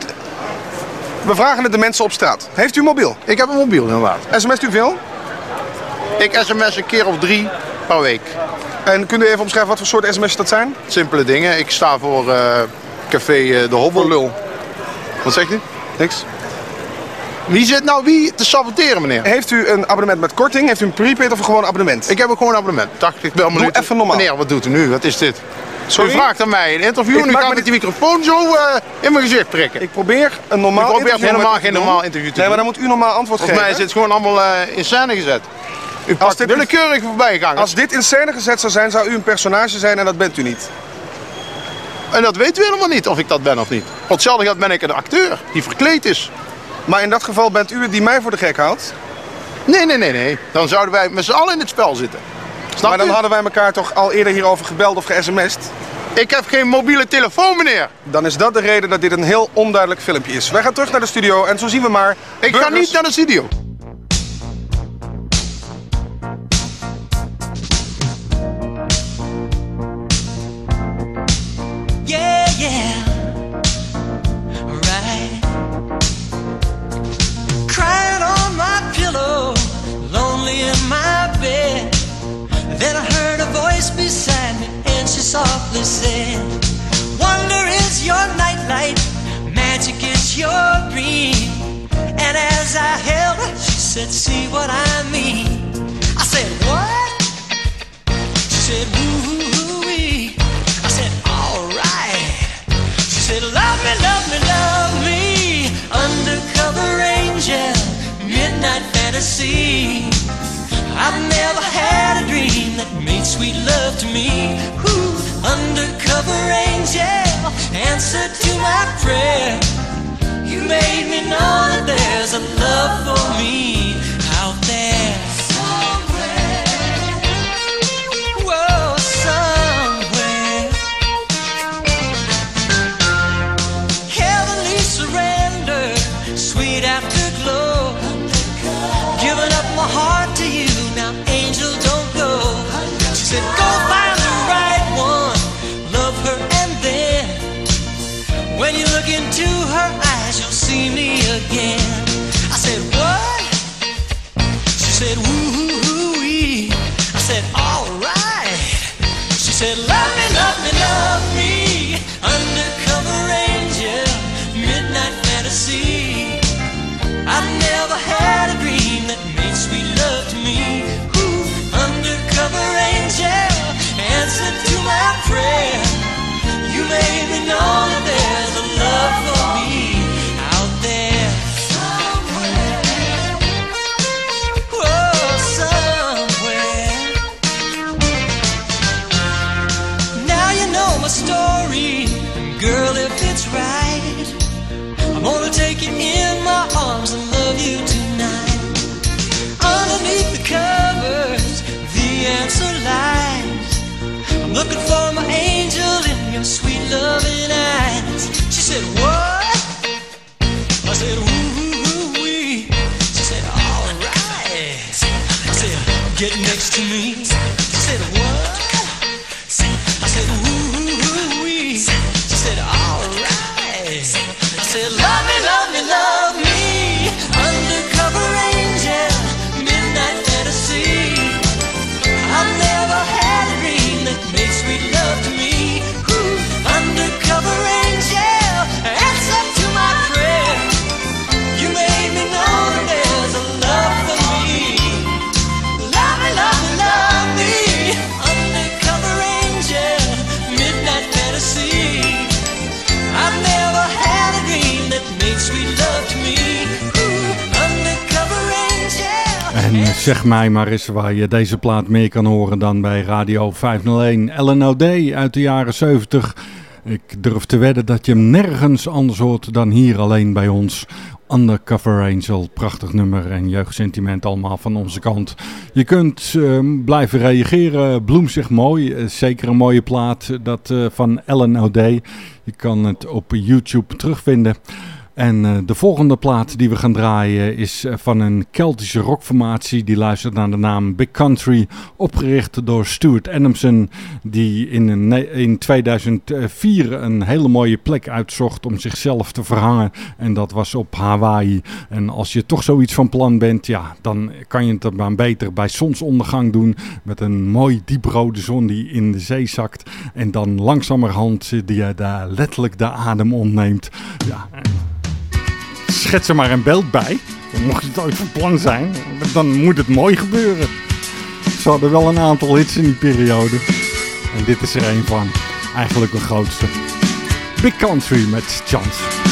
We vragen het de mensen op straat. Heeft u een mobiel? Ik heb een mobiel, inderdaad. SMS't u veel? Ik sms een keer of drie per week. En kunt u even omschrijven wat voor soort sms'jes dat zijn? Simpele dingen. Ik sta voor eh, café eh, De Hobbel. lul. Wat zegt u? Niks. Wie zit nou wie te saboteren, meneer? Heeft u een abonnement met korting? Heeft u een prepaid of een gewoon abonnement? Ik heb ook gewoon een abonnement. 80 bel Doe minuten. even normaal. Meneer, wat doet u nu? Wat is dit? Sorry? U vraagt aan mij een interview Ik en u gaat me met die microfoon zo eh, in mijn gezicht prikken. Ik probeer een normaal interview helemaal met u te geen doen. normaal interview te Nee, maar doen. dan moet u normaal antwoord Volgens mij geven. is het gewoon allemaal eh, in scène gezet. U pakt dit- willekeurig voorbij gaan. Als dit in scène gezet zou zijn, zou u een personage zijn en dat bent u niet. En dat weet u helemaal niet of ik dat ben of niet. Voor hetzelfde geld ben ik een acteur die verkleed is. Maar in dat geval bent u het die mij voor de gek houdt. Nee, nee, nee, nee. Dan zouden wij met z'n allen in het spel zitten. Snap maar dan u? hadden wij elkaar toch al eerder hierover gebeld of ge-sms'd? Ik heb geen mobiele telefoon, meneer. Dan is dat de reden dat dit een heel onduidelijk filmpje is. Wij gaan terug naar de studio en zo zien we maar... Ik ga niet naar de studio. Your dream. And as I held her, she said, See what I mean. I said, What? She said, Woo-wee. I said, alright. She said, love me, love me, love me. Undercover angel, midnight fantasy. I've never had a dream that made sweet love to me. Ooh, undercover angel, answer to my prayer. You made me know that there's a love for me out there. somewhere. Whoa, somewhere. Heavenly surrender, sweet afterglow. Giving up my heart to you, now angel don't go. She said, go find the right one, love her and then. When you again. I said, what? She said. I said, alright. She said, love me, love me, love me. Undercover angel, midnight fantasy. I've never had a dream that made sweet love to me. Ooh, undercover angel, to my prayer. You made me know zeg mij maar eens waar je deze plaat meer kan horen dan bij Radio 501. LNOD uit de jaren 70. Ik durf te wedden dat je hem nergens anders hoort dan hier alleen bij ons. Undercover Angel, prachtig nummer en jeugdsentiment allemaal van onze kant. Je kunt uh, blijven reageren, bloem zich mooi, uh, zeker een mooie plaat dat uh, van Ellen O'Day. Je kan het op YouTube terugvinden. En uh, de volgende plaat die we gaan draaien is uh, van een Keltische rockformatie. Die luistert naar de naam Big Country. Opgericht door Stuart Adamson. Die in, in 2004 een hele mooie plek uitzocht om zichzelf te verhangen. En dat was op Hawaii. En als je toch zoiets van plan bent, ja, dan kan je het maar beter bij zonsondergang doen. Met een mooi dieprode zon die in de zee zakt. En dan langzamerhand die je daar letterlijk de adem ontneemt. Ja, schets er maar een beeld bij. Mocht het ooit van plan zijn, dan moet het mooi gebeuren. Ze hadden wel een aantal hits in die periode. En dit is er een van. Eigenlijk de grootste. Big Country met Chance.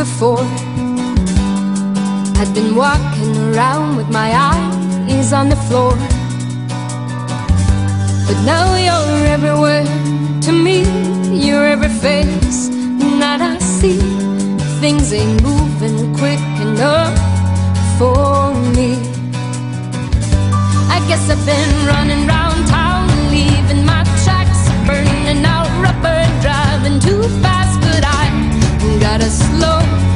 Before. I'd been walking around with my eyes on the floor. But now you're everywhere to me, you're every face that I see. Things ain't moving quick enough for me. I guess I've been running slow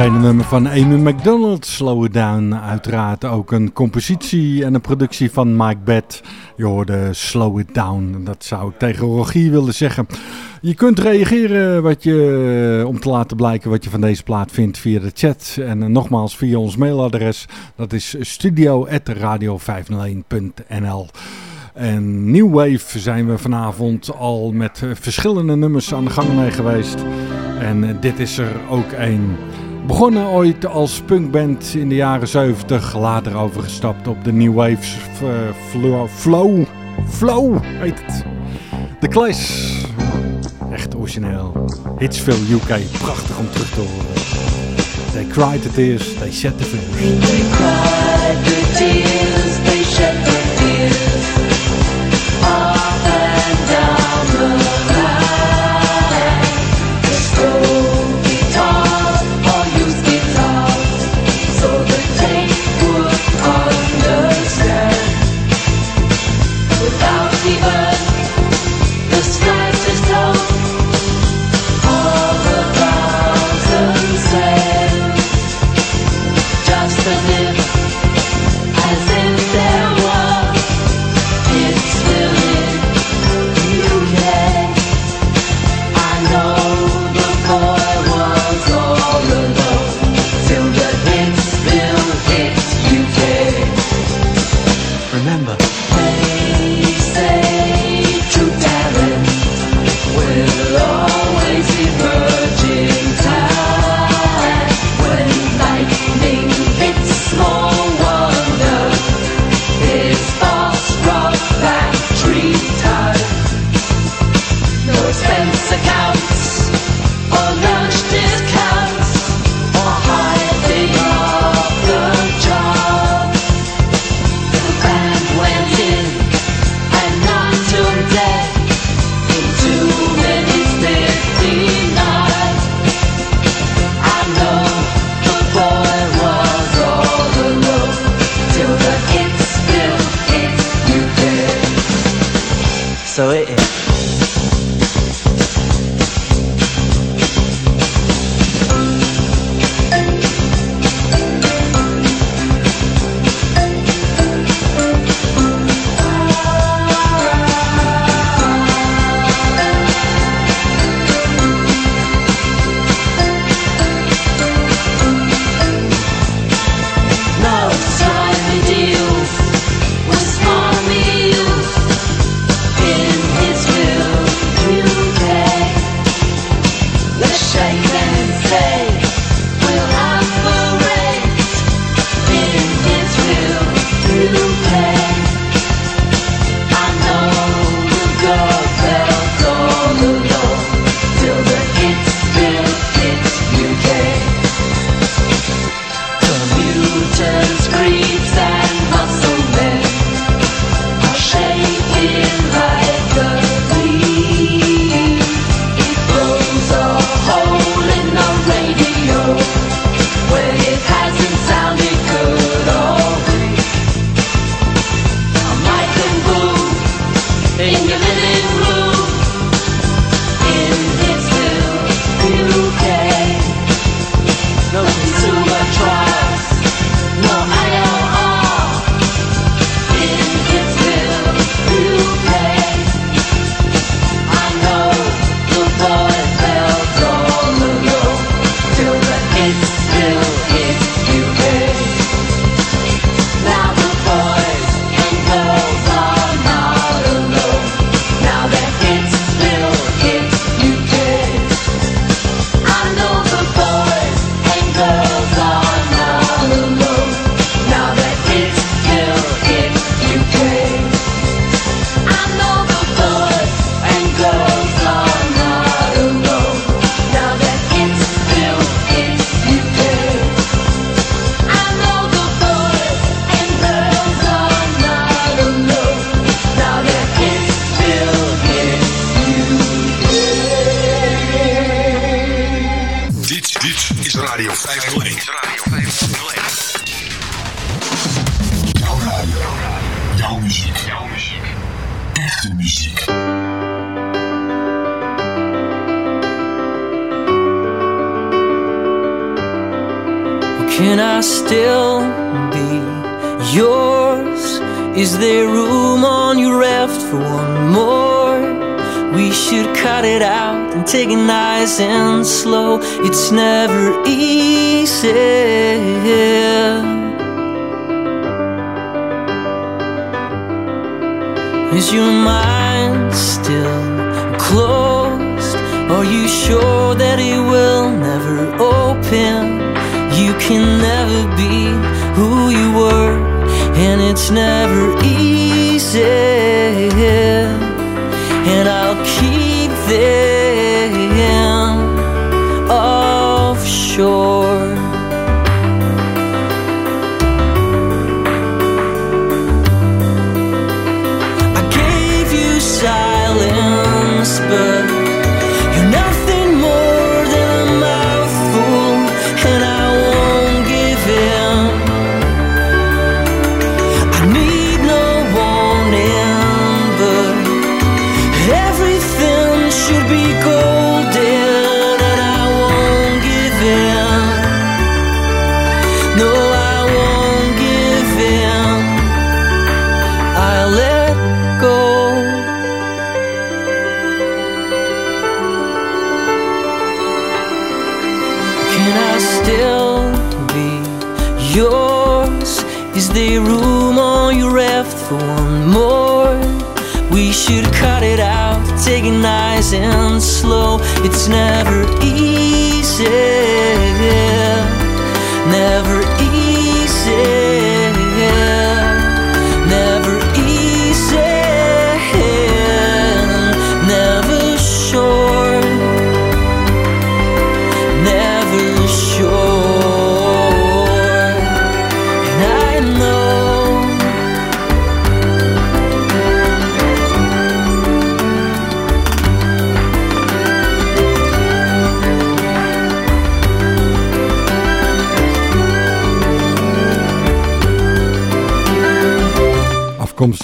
verschenen nummer van Amy McDonald, Slow It Down. Uiteraard ook een compositie en een productie van Mike Bett. Je hoorde Slow It Down. Dat zou ik tegen Rogier willen zeggen. Je kunt reageren wat je, om te laten blijken wat je van deze plaat vindt via de chat. En eh, nogmaals via ons mailadres. Dat is studio.radio501.nl En New Wave zijn we vanavond al met eh, verschillende nummers aan de gang mee geweest. En eh, dit is er ook één. Begonnen ooit als punkband in de jaren 70, later overgestapt op de New Waves eh, flow, flow, flow heet het. The Clash, echt origineel. Hitsville UK, prachtig om terug te horen. They cried the tears, they shed the fears. They cried the tears,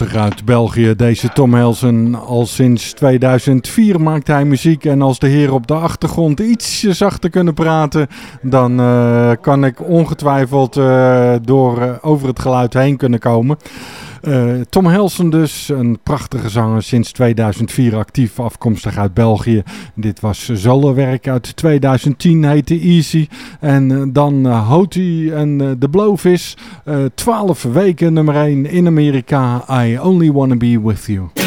Uit België, deze Tom Helsen. Al sinds 2004 maakt hij muziek. En als de heren op de achtergrond ietsje zachter kunnen praten, dan uh, kan ik ongetwijfeld uh, door uh, over het geluid heen kunnen komen. Uh, Tom Helsen dus, een prachtige zanger, sinds 2004 actief, afkomstig uit België. Dit was solowerk uit 2010, heette Easy. En uh, dan uh, Hoti en The Blowfish, 12 weken nummer 1 in Amerika, I Only Wanna Be With You.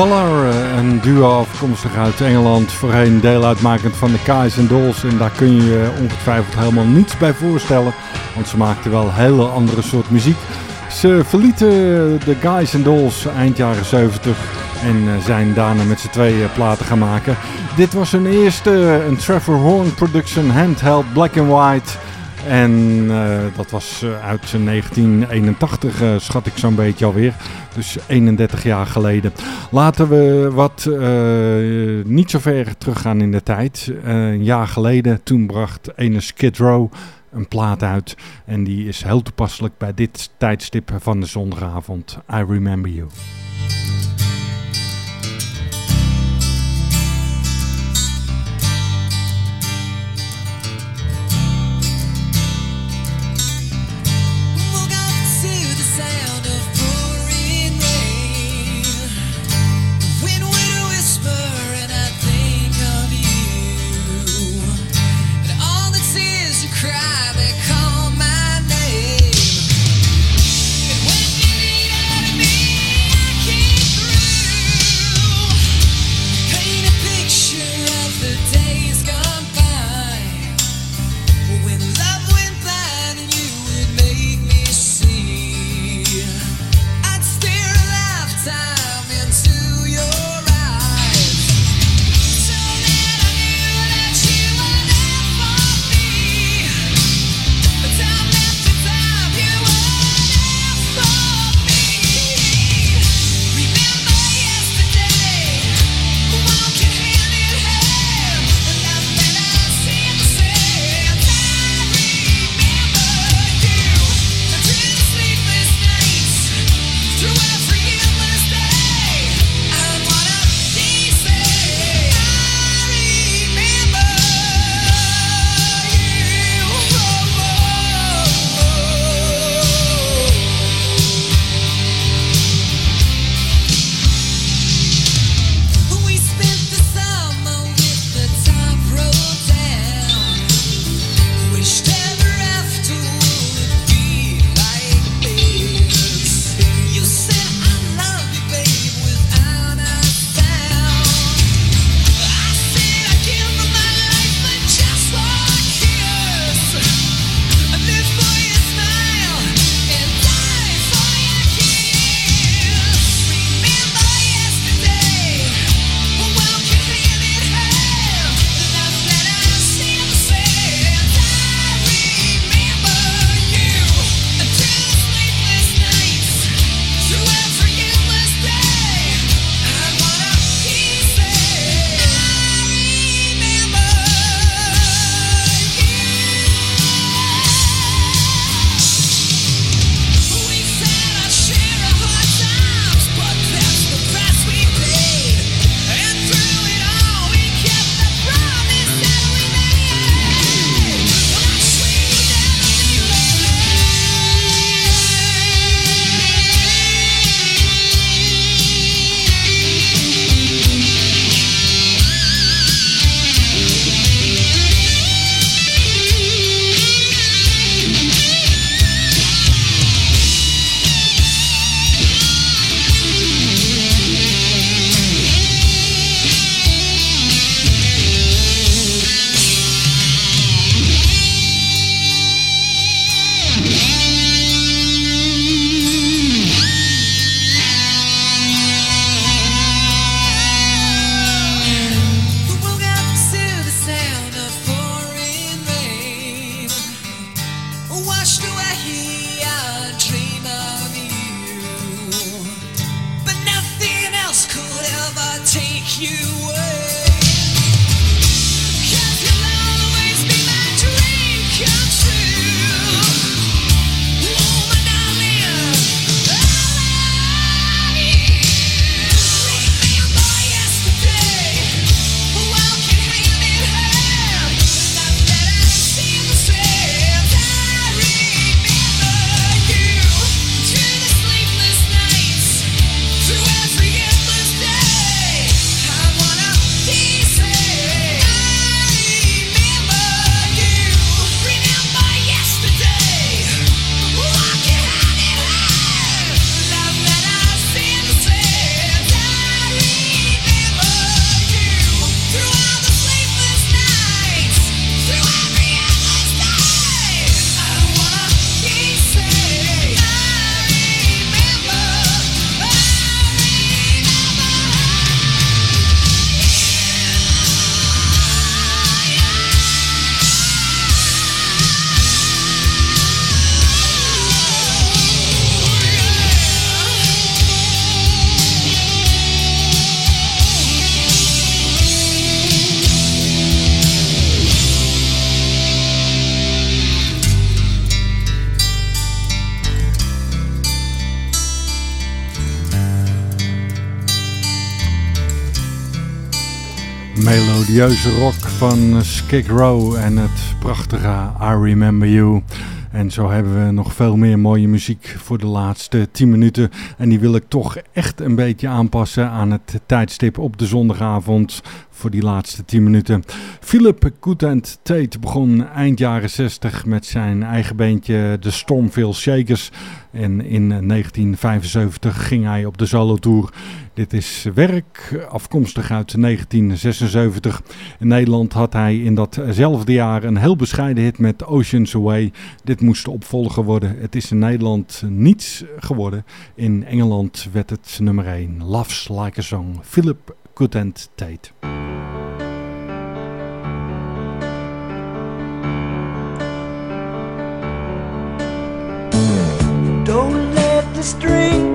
Dollar, eh, een duo afkomstig uit Engeland, voorheen deel uitmakend van de Kais en Dolls. En daar kun je ongetwijfeld helemaal niets bij voorstellen, want ze maakten wel een hele andere soort muziek. Ze verlieten de Guys and Dolls eind jaren 70 en eh, zijn daarna met z'n tweeën platen gaan maken. Dit was hun eerste, een Trevor Horn production, handheld, black and white. En uh, dat was uit 1981, uh, schat ik zo'n beetje alweer. Dus 31 jaar geleden. Laten we wat uh, niet zo ver teruggaan in de tijd. een jaar geleden, toen bracht ene Skid Row een plaat uit. En die is heel toepasselijk bij dit tijdstip van de zondagavond. I Remember You. Melodieuze rock van Skid Row en het prachtige I Remember You. En zo hebben we nog veel meer mooie muziek voor de laatste 10 minuten. En die wil ik toch echt een beetje aanpassen aan het tijdstip op de zondagavond voor die laatste 10 minuten. Philip Goodend Tate begon eind jaren 60 met zijn eigen beentje de Stormville Shakers. En in 1975 ging hij op de solo tour. Dit is werk afkomstig uit 1976. In Nederland had hij in datzelfde jaar een heel bescheiden hit met Oceans Away. Dit moest opvolger worden. Het is in Nederland niets geworden. In Engeland werd het nummer 1. Loves Like a Song. Philip Goodend Tate. The strings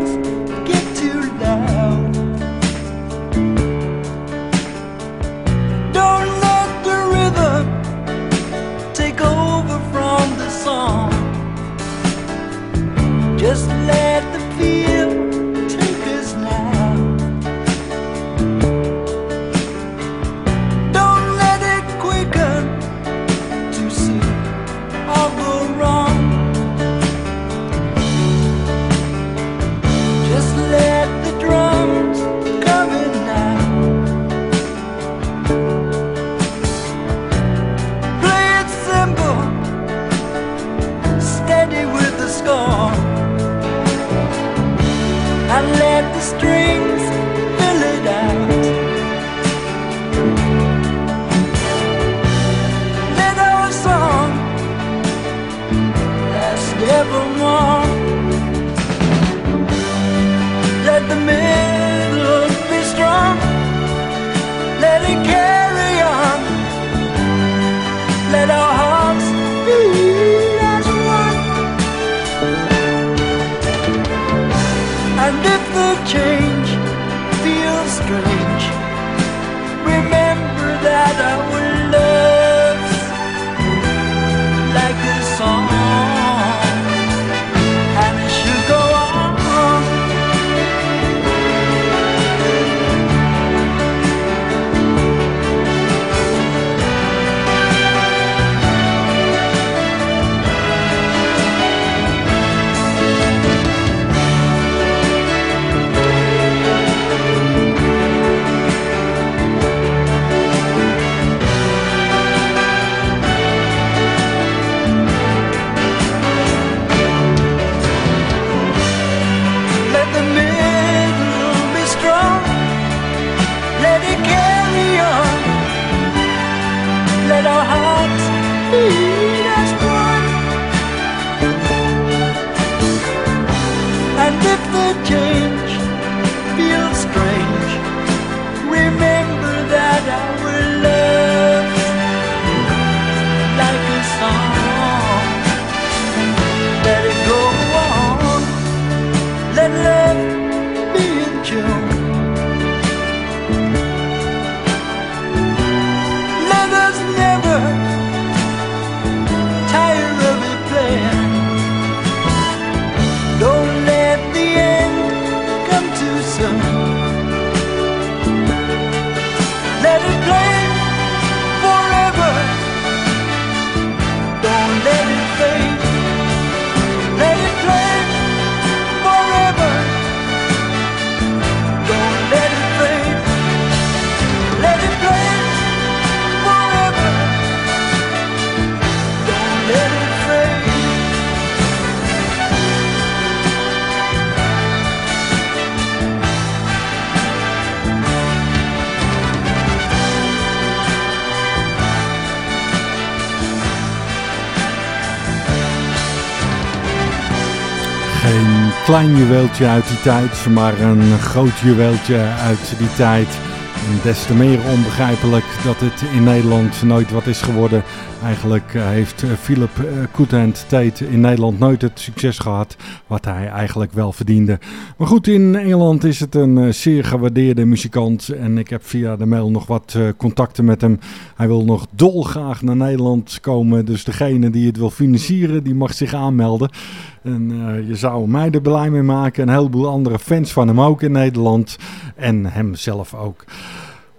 klein juweeltje uit die tijd, maar een groot juweeltje uit die tijd. En des te meer onbegrijpelijk dat het in Nederland nooit wat is geworden. Eigenlijk eh, heeft eh, Philip Koethand Tate in Nederland nooit het succes gehad wat hij eigenlijk wel verdiende. Maar goed, in Engeland is het een zeer gewaardeerde muzikant en ik heb via de mail nog wat contacten met hem. Hij wil nog dolgraag naar Nederland komen, dus degene die het wil financieren, die mag zich aanmelden. En je zou mij er blij mee maken. Een heleboel andere fans van hem ook in Nederland. En hemzelf ook.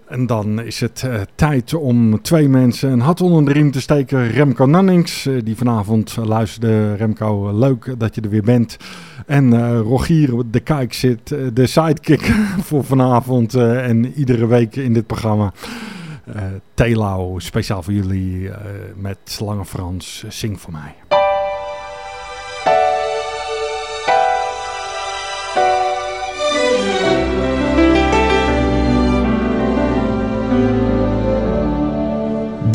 En dan is het uh, tijd om twee mensen een hat onder de riem te steken. Remco Nannings, uh, die vanavond luisterde. Remco, leuk dat je er weer bent. En Rogier de Kijk zit, de sidekick *laughs* voor vanavond en iedere week in dit programma. Telau, speciaal voor jullie met Lange Frans, zing voor mij.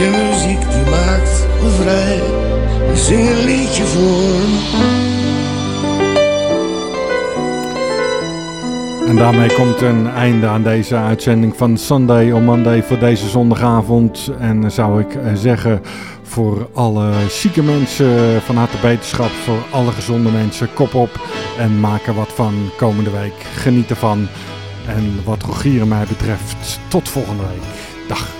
Je muziek die maakt me vrij. Zing een liedje voor. En daarmee komt een einde aan deze uitzending van Sunday on Monday voor deze zondagavond. En zou ik zeggen voor alle zieke mensen van harte beterschap, voor alle gezonde mensen, kop op en maak er wat van komende week. Geniet ervan. En wat Rogier mij betreft, tot volgende week. Dag.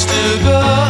much to go.